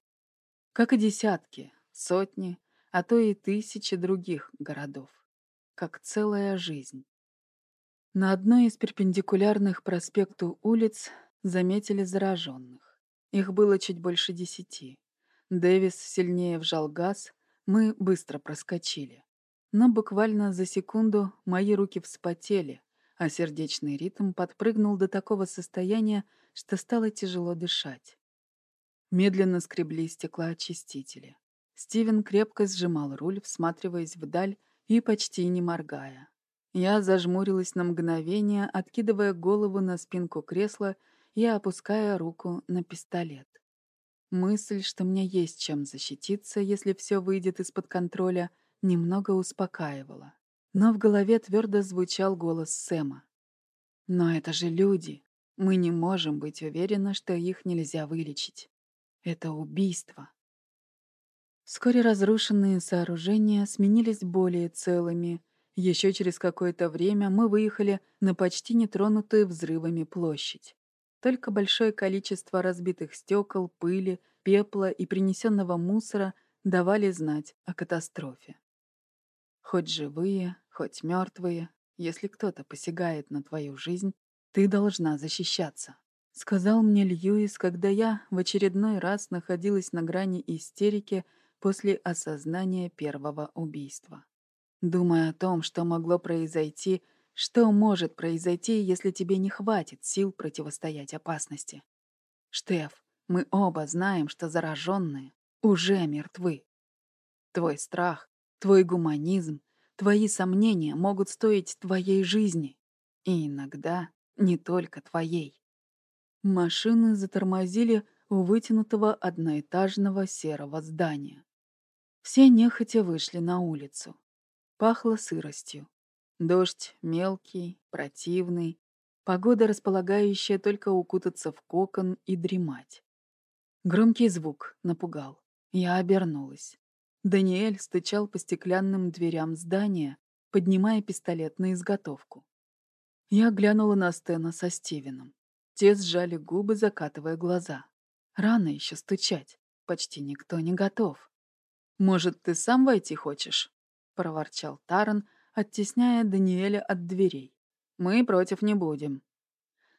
Как и десятки, сотни, а то и тысячи других городов. Как целая жизнь. На одной из перпендикулярных проспекту улиц заметили зараженных. Их было чуть больше десяти. Дэвис сильнее вжал газ, мы быстро проскочили. Но буквально за секунду мои руки вспотели, а сердечный ритм подпрыгнул до такого состояния, что стало тяжело дышать. Медленно скребли стеклоочистители. Стивен крепко сжимал руль, всматриваясь вдаль и почти не моргая. Я зажмурилась на мгновение, откидывая голову на спинку кресла я опуская руку на пистолет. Мысль, что мне есть чем защититься, если все выйдет из-под контроля, немного успокаивала. Но в голове твердо звучал голос Сэма. «Но это же люди. Мы не можем быть уверены, что их нельзя вылечить. Это убийство». Вскоре разрушенные сооружения сменились более целыми. Еще через какое-то время мы выехали на почти нетронутую взрывами площадь. Только большое количество разбитых стекол, пыли, пепла и принесенного мусора давали знать о катастрофе. Хоть живые, хоть мертвые, Если кто-то посягает на твою жизнь, ты должна защищаться. Сказал мне Льюис, когда я в очередной раз находилась на грани истерики после осознания первого убийства. Думая о том, что могло произойти, что может произойти, если тебе не хватит сил противостоять опасности. Штеф, мы оба знаем, что зараженные уже мертвы. Твой страх, твой гуманизм, твои сомнения могут стоить твоей жизни. И иногда не только твоей. Машины затормозили у вытянутого одноэтажного серого здания. Все нехотя вышли на улицу. Пахло сыростью. Дождь мелкий, противный, погода, располагающая только укутаться в кокон и дремать. Громкий звук напугал. Я обернулась. Даниэль стучал по стеклянным дверям здания, поднимая пистолет на изготовку. Я глянула на Стена со Стивеном. Те сжали губы, закатывая глаза. Рано еще стучать. Почти никто не готов. «Может, ты сам войти хочешь?» — проворчал Таран, оттесняя Даниэля от дверей. «Мы против не будем».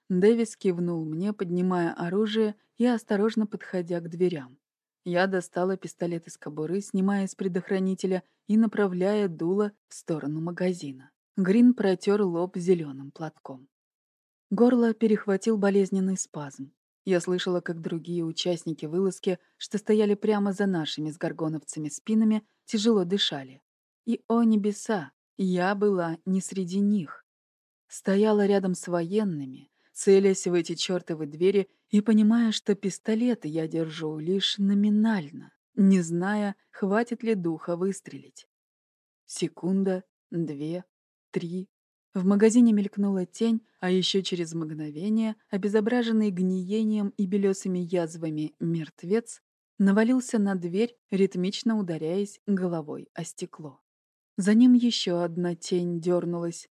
Дэвис кивнул мне, поднимая оружие и осторожно подходя к дверям. Я достала пистолет из кобуры, снимая с предохранителя и направляя дуло в сторону магазина. Грин протер лоб зеленым платком. Горло перехватил болезненный спазм. Я слышала, как другие участники вылазки, что стояли прямо за нашими с горгоновцами спинами, тяжело дышали. И, о небеса, я была не среди них. Стояла рядом с военными, целясь в эти чертовы двери и понимая, что пистолет я держу лишь номинально, не зная, хватит ли духа выстрелить. Секунда, две, три. В магазине мелькнула тень, а еще через мгновение, обезображенный гниением и белесыми язвами мертвец, навалился на дверь, ритмично ударяясь головой о стекло. За ним еще одна тень дернулась.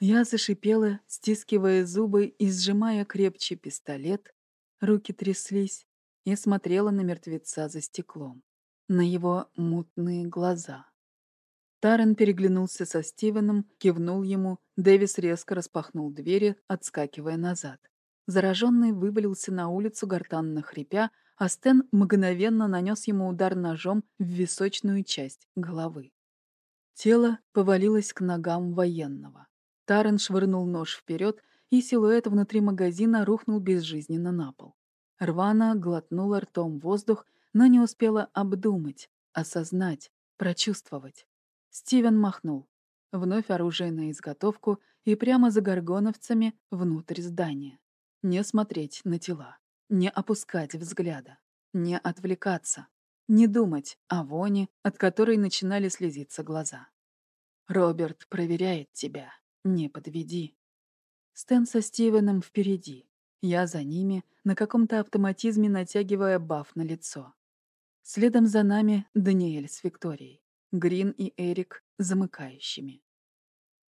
Я зашипела, стискивая зубы и сжимая крепче пистолет. Руки тряслись и смотрела на мертвеца за стеклом, на его мутные глаза. Тарен переглянулся со Стивеном, кивнул ему, Дэвис резко распахнул двери, отскакивая назад. Зараженный вывалился на улицу, гортанно хрипя, а Стэн мгновенно нанес ему удар ножом в височную часть головы. Тело повалилось к ногам военного. Тарен швырнул нож вперед, и силуэт внутри магазина рухнул безжизненно на пол. Рвана глотнула ртом воздух, но не успела обдумать, осознать, прочувствовать. Стивен махнул. Вновь оружие на изготовку и прямо за горгоновцами внутрь здания. Не смотреть на тела, не опускать взгляда, не отвлекаться, не думать о воне, от которой начинали слезиться глаза. «Роберт проверяет тебя. Не подведи». Стэн со Стивеном впереди. Я за ними, на каком-то автоматизме натягивая баф на лицо. Следом за нами Даниэль с Викторией. Грин и Эрик замыкающими.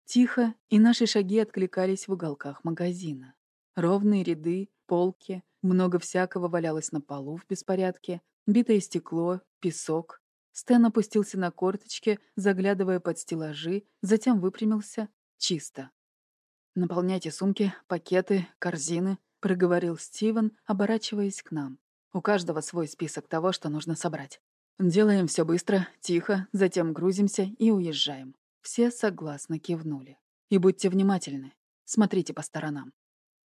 Тихо, и наши шаги откликались в уголках магазина. Ровные ряды, полки, много всякого валялось на полу в беспорядке, битое стекло, песок. Стэн опустился на корточки, заглядывая под стеллажи, затем выпрямился. Чисто. «Наполняйте сумки, пакеты, корзины», — проговорил Стивен, оборачиваясь к нам. «У каждого свой список того, что нужно собрать. Делаем все быстро, тихо, затем грузимся и уезжаем. Все согласно кивнули. И будьте внимательны. Смотрите по сторонам.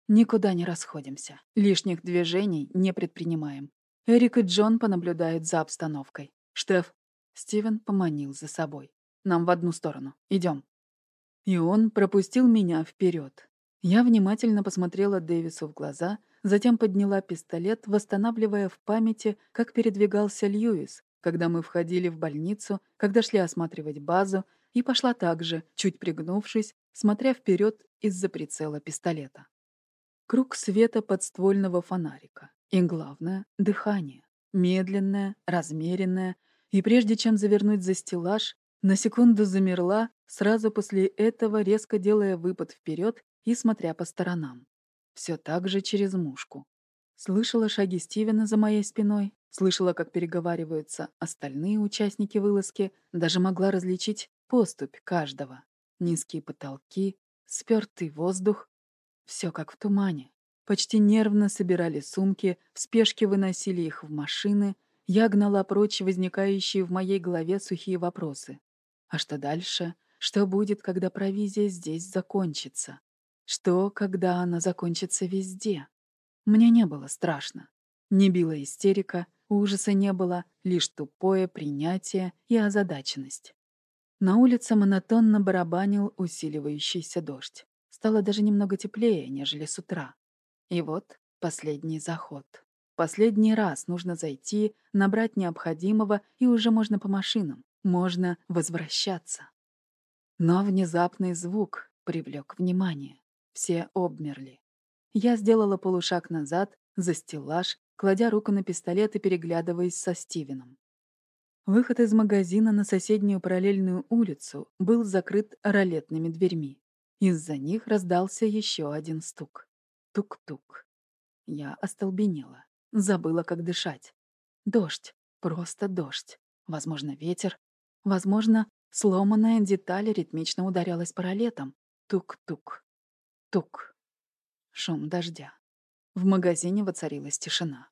Никуда не расходимся. Лишних движений не предпринимаем. Эрик и Джон понаблюдают за обстановкой. Штеф. Стивен поманил за собой. Нам в одну сторону. Идем. И он пропустил меня вперед. Я внимательно посмотрела Дэвису в глаза, затем подняла пистолет, восстанавливая в памяти, как передвигался Льюис, когда мы входили в больницу, когда шли осматривать базу, и пошла также, чуть пригнувшись, смотря вперед из-за прицела пистолета. Круг света подствольного фонарика. И главное — дыхание. Медленное, размеренное. И прежде чем завернуть за стеллаж, на секунду замерла, сразу после этого резко делая выпад вперед и смотря по сторонам. Все так же через мушку. Слышала шаги Стивена за моей спиной, слышала, как переговариваются остальные участники вылазки, даже могла различить поступь каждого. низкие потолки, спертый воздух. Все как в тумане. Почти нервно собирали сумки, в спешке выносили их в машины. Я гнала прочь возникающие в моей голове сухие вопросы. А что дальше? Что будет, когда провизия здесь закончится? Что, когда она закончится везде? Мне не было страшно. Не била истерика, ужаса не было, лишь тупое принятие и озадаченность. На улице монотонно барабанил усиливающийся дождь. Стало даже немного теплее, нежели с утра. И вот последний заход. Последний раз нужно зайти, набрать необходимого, и уже можно по машинам. Можно возвращаться. Но внезапный звук привлек внимание. Все обмерли. Я сделала полушаг назад, за стеллаж, кладя руку на пистолет и переглядываясь со Стивеном. Выход из магазина на соседнюю параллельную улицу был закрыт ролетными дверьми. Из-за них раздался еще один стук. Тук-тук. Я остолбенела. Забыла, как дышать. Дождь. Просто дождь. Возможно, ветер. Возможно, сломанная деталь ритмично ударялась паралетом. Тук-тук. Тук. Шум дождя. В магазине воцарилась тишина.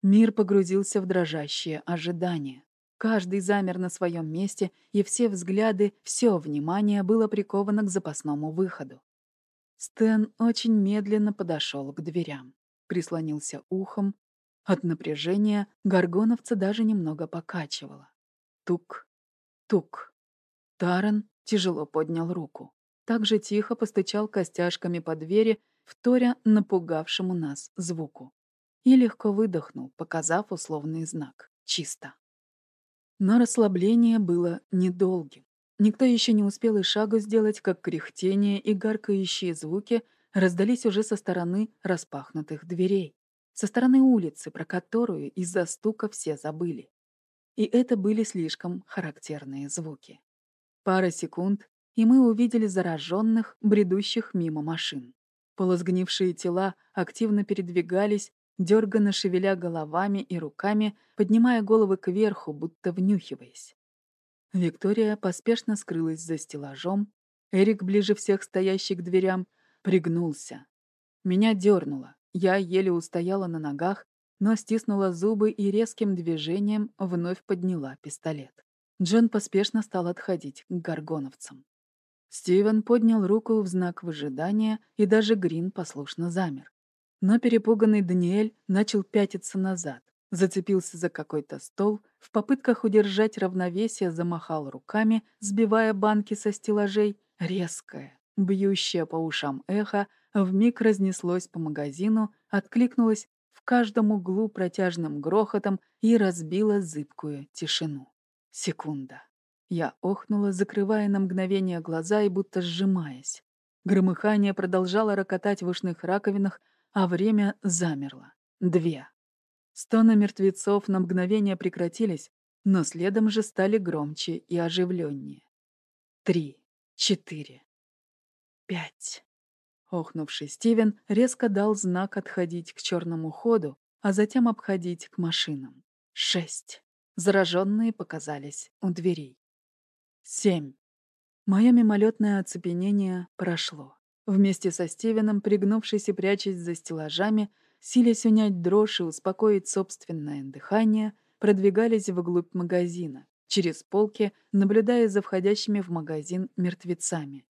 Мир погрузился в дрожащее ожидание. Каждый замер на своем месте, и все взгляды, все внимание было приковано к запасному выходу. Стэн очень медленно подошел к дверям, прислонился ухом. От напряжения горгоновца даже немного покачивало. Тук, тук. Таран тяжело поднял руку. Так же тихо постучал костяшками по двери, вторя напугавшему нас звуку. И легко выдохнул, показав условный знак «Чисто». Но расслабление было недолгим. Никто еще не успел и шагу сделать, как кряхтение и гаркающие звуки раздались уже со стороны распахнутых дверей, со стороны улицы, про которую из-за стука все забыли. И это были слишком характерные звуки. Пара секунд, и мы увидели зараженных, бредущих мимо машин. Полозгнившие тела активно передвигались, дерганно шевеля головами и руками, поднимая головы кверху, будто внюхиваясь. Виктория поспешно скрылась за стеллажом. Эрик, ближе всех стоящий к дверям, пригнулся. Меня дернуло. Я еле устояла на ногах, но стиснула зубы и резким движением вновь подняла пистолет. Джон поспешно стал отходить к горгоновцам. Стивен поднял руку в знак выжидания, и даже Грин послушно замер. Но перепуганный Даниэль начал пятиться назад зацепился за какой-то стол, в попытках удержать равновесие замахал руками, сбивая банки со стеллажей, резкое, бьющее по ушам эхо, вмиг разнеслось по магазину, откликнулось в каждом углу протяжным грохотом и разбило зыбкую тишину. Секунда. Я охнула, закрывая на мгновение глаза и будто сжимаясь. Громыхание продолжало рокотать в ушных раковинах, а время замерло. Две. Стоны мертвецов на мгновение прекратились, но следом же стали громче и оживленнее. Три, четыре, пять. Охнувший Стивен резко дал знак отходить к черному ходу, а затем обходить к машинам. Шесть. Зараженные показались у дверей. Семь. Мое мимолетное оцепенение прошло. Вместе со Стивеном, пригнувшись и прячась за стеллажами, силясь унять дрожь и успокоить собственное дыхание, продвигались вглубь магазина, через полки, наблюдая за входящими в магазин мертвецами.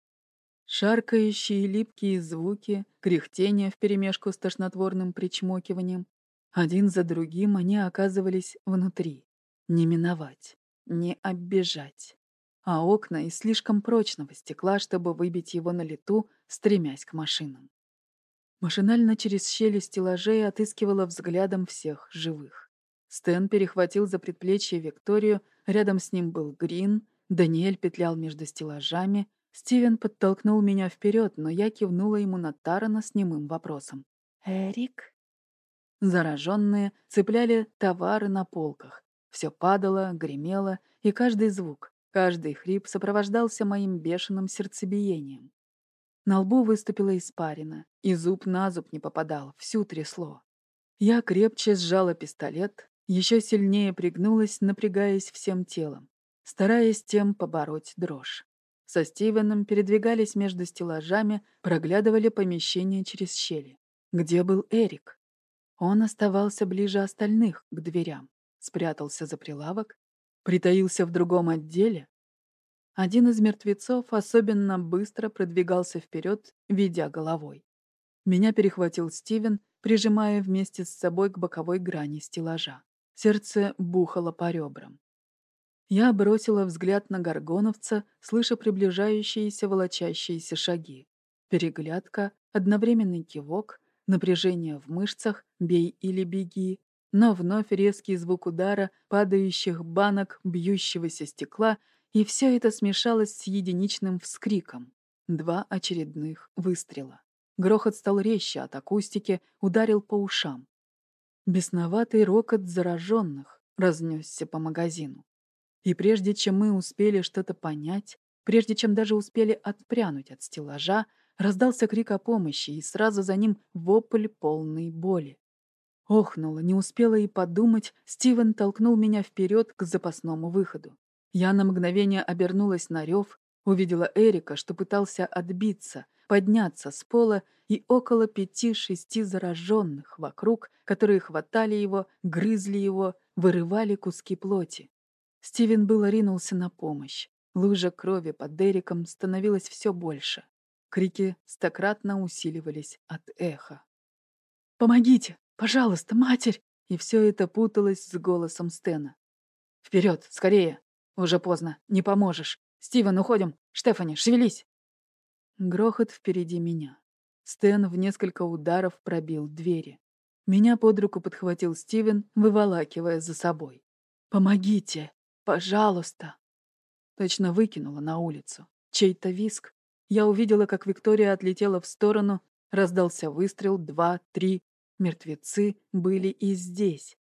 Шаркающие липкие звуки, кряхтение вперемешку с тошнотворным причмокиванием. Один за другим они оказывались внутри. Не миновать, не оббежать. А окна из слишком прочного стекла, чтобы выбить его на лету, стремясь к машинам. Машинально через щели стеллажей отыскивала взглядом всех живых. Стэн перехватил за предплечье Викторию, рядом с ним был Грин, Даниэль петлял между стеллажами, Стивен подтолкнул меня вперед, но я кивнула ему на Тарана с немым вопросом. «Эрик?» Зараженные цепляли товары на полках. Все падало, гремело, и каждый звук, каждый хрип сопровождался моим бешеным сердцебиением. На лбу выступила испарина, и зуб на зуб не попадал, всю трясло. Я крепче сжала пистолет, еще сильнее пригнулась, напрягаясь всем телом, стараясь тем побороть дрожь. со Стивеном передвигались между стеллажами, проглядывали помещение через щели. Где был Эрик? Он оставался ближе остальных к дверям, спрятался за прилавок, притаился в другом отделе. Один из мертвецов особенно быстро продвигался вперед, ведя головой. Меня перехватил Стивен, прижимая вместе с собой к боковой грани стеллажа. Сердце бухало по ребрам. Я бросила взгляд на горгоновца, слыша приближающиеся волочащиеся шаги. Переглядка, одновременный кивок, напряжение в мышцах, бей или беги, но вновь резкий звук удара, падающих банок, бьющегося стекла, и все это смешалось с единичным вскриком. Два очередных выстрела. Грохот стал резче от акустики, ударил по ушам. Бесноватый рокот зараженных разнесся по магазину. И прежде чем мы успели что-то понять, прежде чем даже успели отпрянуть от стеллажа, раздался крик о помощи, и сразу за ним вопль полной боли. Охнула, не успела и подумать, Стивен толкнул меня вперед к запасному выходу. Я на мгновение обернулась на рев, увидела Эрика, что пытался отбиться, подняться с пола, и около пяти-шести зараженных вокруг, которые хватали его, грызли его, вырывали куски плоти. Стивен было ринулся на помощь. Лужа крови под Дериком становилась все больше. Крики стократно усиливались от эха. «Помогите! Пожалуйста, матерь!» И все это путалось с голосом Стена. «Вперед! Скорее! Уже поздно! Не поможешь! Стивен, уходим! Штефани, шевелись!» Грохот впереди меня. Стэн в несколько ударов пробил двери. Меня под руку подхватил Стивен, выволакивая за собой. «Помогите!» Пожалуйста!» Точно выкинула на улицу. Чей-то виск. Я увидела, как Виктория отлетела в сторону, раздался выстрел, два, три. Мертвецы были и здесь.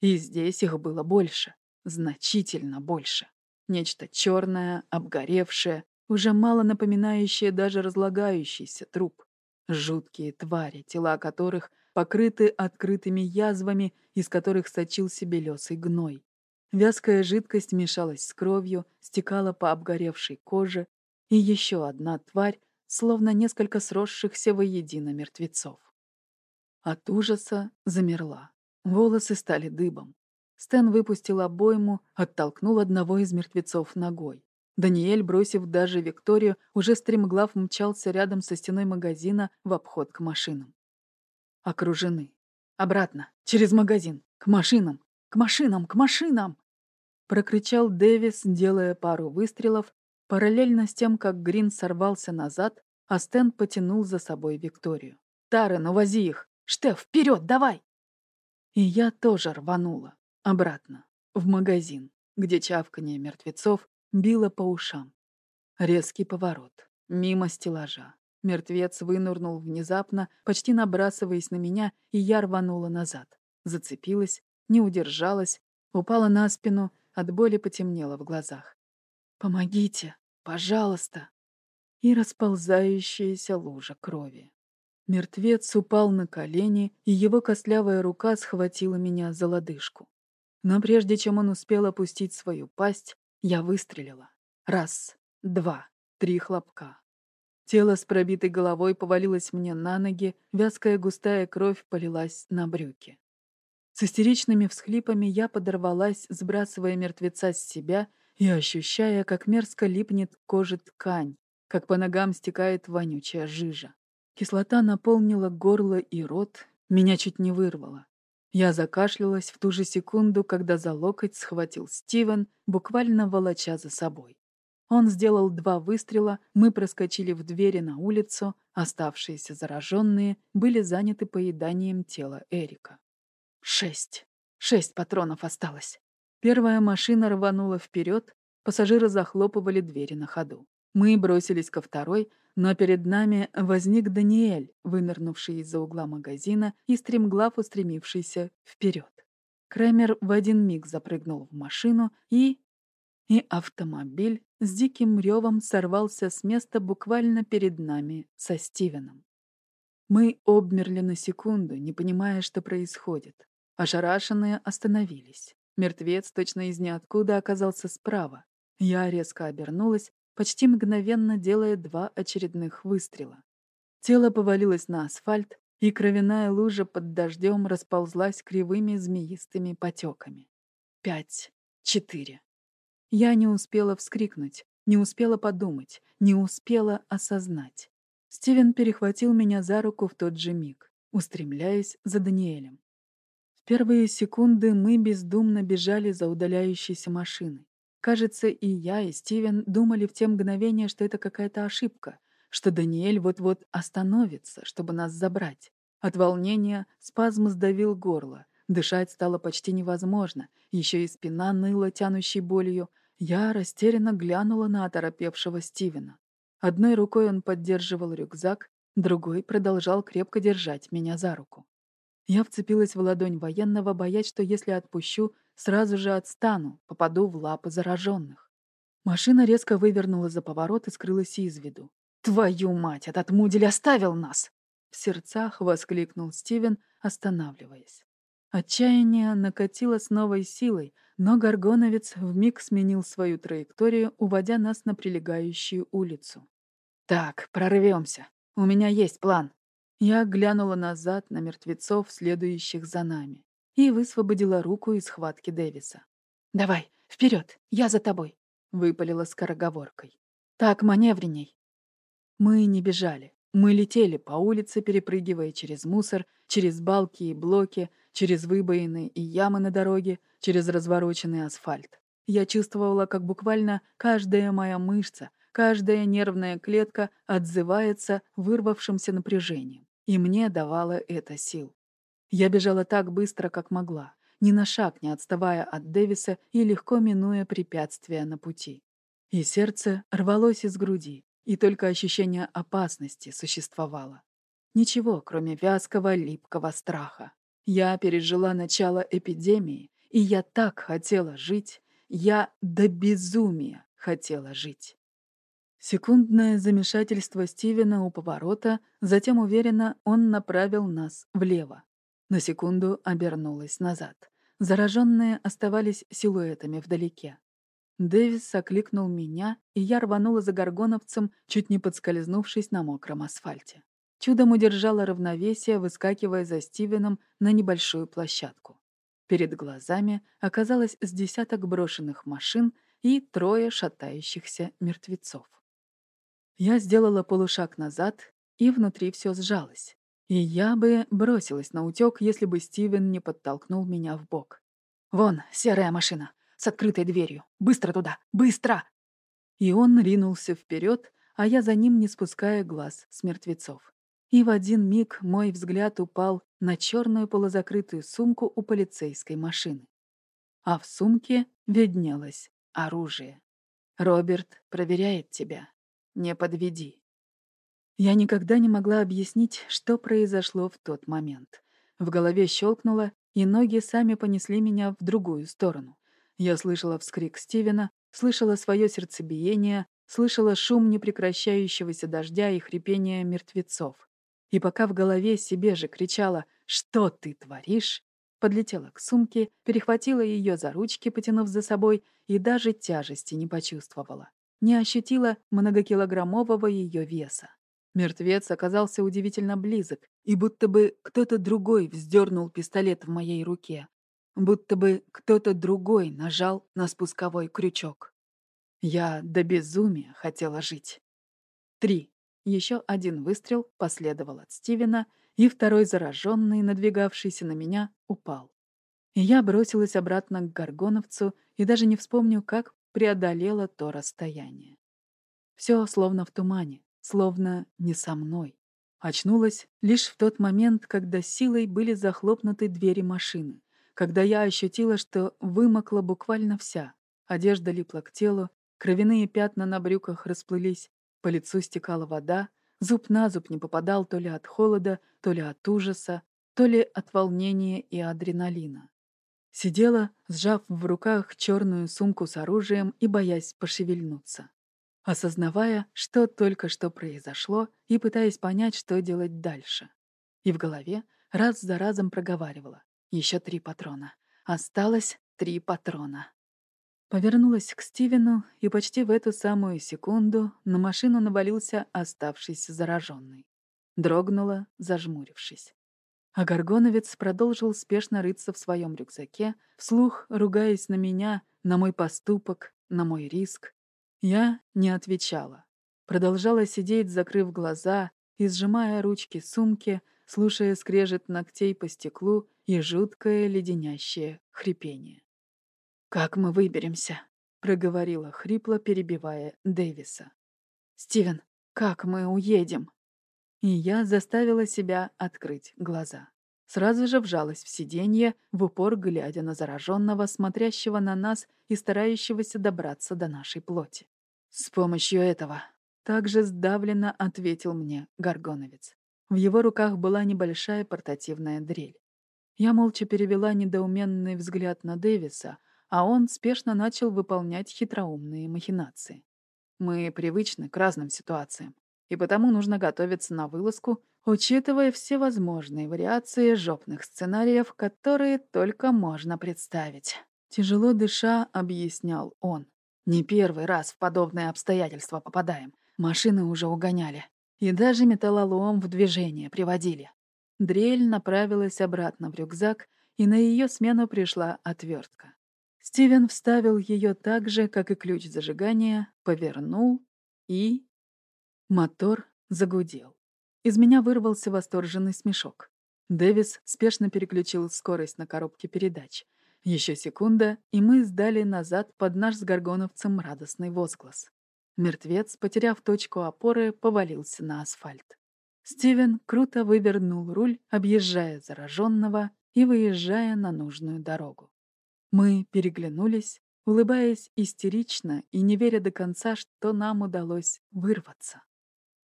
И здесь их было больше. Значительно больше. Нечто черное, обгоревшее, уже мало напоминающее даже разлагающийся труп. Жуткие твари, тела которых покрыты открытыми язвами, из которых сочился белесый гной. Вязкая жидкость мешалась с кровью, стекала по обгоревшей коже, и еще одна тварь, словно несколько сросшихся воедино мертвецов. От ужаса замерла. Волосы стали дыбом. Стэн выпустил обойму, оттолкнул одного из мертвецов ногой. Даниэль, бросив даже Викторию, уже стремглав мчался рядом со стеной магазина в обход к машинам. Окружены. Обратно. Через магазин. К машинам. К машинам. К машинам прокричал Дэвис, делая пару выстрелов, параллельно с тем, как Грин сорвался назад, а Стэн потянул за собой Викторию. «Тарен, увози их! Штеф, вперед, давай!» И я тоже рванула. Обратно. В магазин, где чавканье мертвецов било по ушам. Резкий поворот. Мимо стеллажа. Мертвец вынурнул внезапно, почти набрасываясь на меня, и я рванула назад. Зацепилась, не удержалась, упала на спину от боли потемнело в глазах. «Помогите! Пожалуйста!» И расползающаяся лужа крови. Мертвец упал на колени, и его костлявая рука схватила меня за лодыжку. Но прежде чем он успел опустить свою пасть, я выстрелила. Раз, два, три хлопка. Тело с пробитой головой повалилось мне на ноги, вязкая густая кровь полилась на брюки. С истеричными всхлипами я подорвалась, сбрасывая мертвеца с себя и ощущая, как мерзко липнет к коже ткань, как по ногам стекает вонючая жижа. Кислота наполнила горло и рот, меня чуть не вырвало. Я закашлялась в ту же секунду, когда за локоть схватил Стивен, буквально волоча за собой. Он сделал два выстрела, мы проскочили в двери на улицу, оставшиеся зараженные были заняты поеданием тела Эрика. Шесть. Шесть патронов осталось. Первая машина рванула вперед, пассажиры захлопывали двери на ходу. Мы бросились ко второй, но перед нами возник Даниэль, вынырнувший из-за угла магазина и стремглав устремившийся вперед. Кремер в один миг запрыгнул в машину и... И автомобиль с диким ревом сорвался с места буквально перед нами со Стивеном. Мы обмерли на секунду, не понимая, что происходит. Ошарашенные остановились. Мертвец точно из ниоткуда оказался справа. Я резко обернулась, почти мгновенно делая два очередных выстрела. Тело повалилось на асфальт, и кровяная лужа под дождем расползлась кривыми змеистыми потеками. Пять, четыре. Я не успела вскрикнуть, не успела подумать, не успела осознать. Стивен перехватил меня за руку в тот же миг, устремляясь за Даниэлем. В первые секунды мы бездумно бежали за удаляющейся машиной. Кажется, и я, и Стивен думали в те мгновения, что это какая-то ошибка, что Даниэль вот-вот остановится, чтобы нас забрать. От волнения спазм сдавил горло, дышать стало почти невозможно, еще и спина ныла тянущей болью. Я растерянно глянула на оторопевшего Стивена. Одной рукой он поддерживал рюкзак, другой продолжал крепко держать меня за руку. Я вцепилась в ладонь военного, боясь, что если отпущу, сразу же отстану, попаду в лапы зараженных. Машина резко вывернула за поворот и скрылась из виду. «Твою мать, этот мудель оставил нас!» В сердцах воскликнул Стивен, останавливаясь. Отчаяние накатило с новой силой, но горгоновец вмиг сменил свою траекторию, уводя нас на прилегающую улицу. «Так, прорвемся. У меня есть план». Я глянула назад на мертвецов, следующих за нами, и высвободила руку из схватки Дэвиса. «Давай, вперед, я за тобой», — выпалила скороговоркой. «Так маневренней». Мы не бежали. Мы летели по улице, перепрыгивая через мусор, через балки и блоки, через выбоины и ямы на дороге, через развороченный асфальт. Я чувствовала, как буквально каждая моя мышца, каждая нервная клетка отзывается вырвавшимся напряжением. И мне давало это сил. Я бежала так быстро, как могла, ни на шаг не отставая от Дэвиса и легко минуя препятствия на пути. И сердце рвалось из груди, и только ощущение опасности существовало. Ничего, кроме вязкого, липкого страха. Я пережила начало эпидемии, и я так хотела жить, я до безумия хотела жить. Секундное замешательство Стивена у поворота, затем уверенно он направил нас влево. На секунду обернулась назад. Зараженные оставались силуэтами вдалеке. Дэвис окликнул меня, и я рванула за горгоновцем, чуть не подскользнувшись на мокром асфальте. Чудом удержала равновесие, выскакивая за Стивеном на небольшую площадку. Перед глазами оказалось с десяток брошенных машин и трое шатающихся мертвецов. Я сделала полушаг назад, и внутри все сжалось. И я бы бросилась на утёк, если бы Стивен не подтолкнул меня в бок. «Вон, серая машина с открытой дверью. Быстро туда! Быстро!» И он ринулся вперед, а я за ним не спуская глаз с мертвецов. И в один миг мой взгляд упал на черную полузакрытую сумку у полицейской машины. А в сумке виднелось оружие. «Роберт проверяет тебя. Не подведи». Я никогда не могла объяснить, что произошло в тот момент. В голове щелкнуло, и ноги сами понесли меня в другую сторону. Я слышала вскрик Стивена, слышала свое сердцебиение, слышала шум непрекращающегося дождя и хрипение мертвецов. И пока в голове себе же кричала «Что ты творишь?», подлетела к сумке, перехватила ее за ручки, потянув за собой, и даже тяжести не почувствовала. Не ощутила многокилограммового ее веса. Мертвец оказался удивительно близок, и будто бы кто-то другой вздернул пистолет в моей руке, будто бы кто-то другой нажал на спусковой крючок. Я до безумия хотела жить. Три. Еще один выстрел последовал от Стивена, и второй зараженный, надвигавшийся на меня, упал. И я бросилась обратно к Горгоновцу и даже не вспомню, как преодолела то расстояние. Все словно в тумане, словно не со мной. Очнулась лишь в тот момент, когда силой были захлопнуты двери машины когда я ощутила, что вымокла буквально вся. Одежда липла к телу, кровяные пятна на брюках расплылись, по лицу стекала вода, зуб на зуб не попадал то ли от холода, то ли от ужаса, то ли от волнения и адреналина. Сидела, сжав в руках черную сумку с оружием и боясь пошевельнуться. Осознавая, что только что произошло, и пытаясь понять, что делать дальше. И в голове раз за разом проговаривала. Еще три патрона. Осталось три патрона. Повернулась к Стивену, и почти в эту самую секунду на машину навалился оставшийся зараженный. Дрогнула, зажмурившись. А Горгоновец продолжил спешно рыться в своем рюкзаке, вслух ругаясь на меня, на мой поступок, на мой риск. Я не отвечала. Продолжала сидеть, закрыв глаза и сжимая ручки сумки, слушая скрежет ногтей по стеклу и жуткое леденящее хрипение. «Как мы выберемся?» — проговорила хрипло, перебивая Дэвиса. «Стивен, как мы уедем?» И я заставила себя открыть глаза. Сразу же вжалась в сиденье, в упор глядя на зараженного, смотрящего на нас и старающегося добраться до нашей плоти. «С помощью этого», — также сдавленно ответил мне Горгоновец. В его руках была небольшая портативная дрель. Я молча перевела недоуменный взгляд на Дэвиса, а он спешно начал выполнять хитроумные махинации. Мы привычны к разным ситуациям и потому нужно готовиться на вылазку, учитывая все возможные вариации жопных сценариев, которые только можно представить. Тяжело дыша, объяснял он. Не первый раз в подобные обстоятельства попадаем. Машины уже угоняли. И даже металлолом в движение приводили. Дрель направилась обратно в рюкзак, и на ее смену пришла отвертка. Стивен вставил ее так же, как и ключ зажигания, повернул и Мотор загудел. Из меня вырвался восторженный смешок. Дэвис спешно переключил скорость на коробке передач. Еще секунда, и мы сдали назад под наш с горгоновцем радостный возглас. Мертвец, потеряв точку опоры, повалился на асфальт. Стивен круто вывернул руль, объезжая зараженного и выезжая на нужную дорогу. Мы переглянулись, улыбаясь истерично и не веря до конца, что нам удалось вырваться.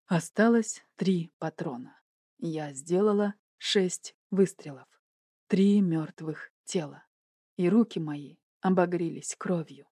Осталось три патрона. Я сделала шесть выстрелов. Три мертвых тела. И руки мои обогрелись кровью.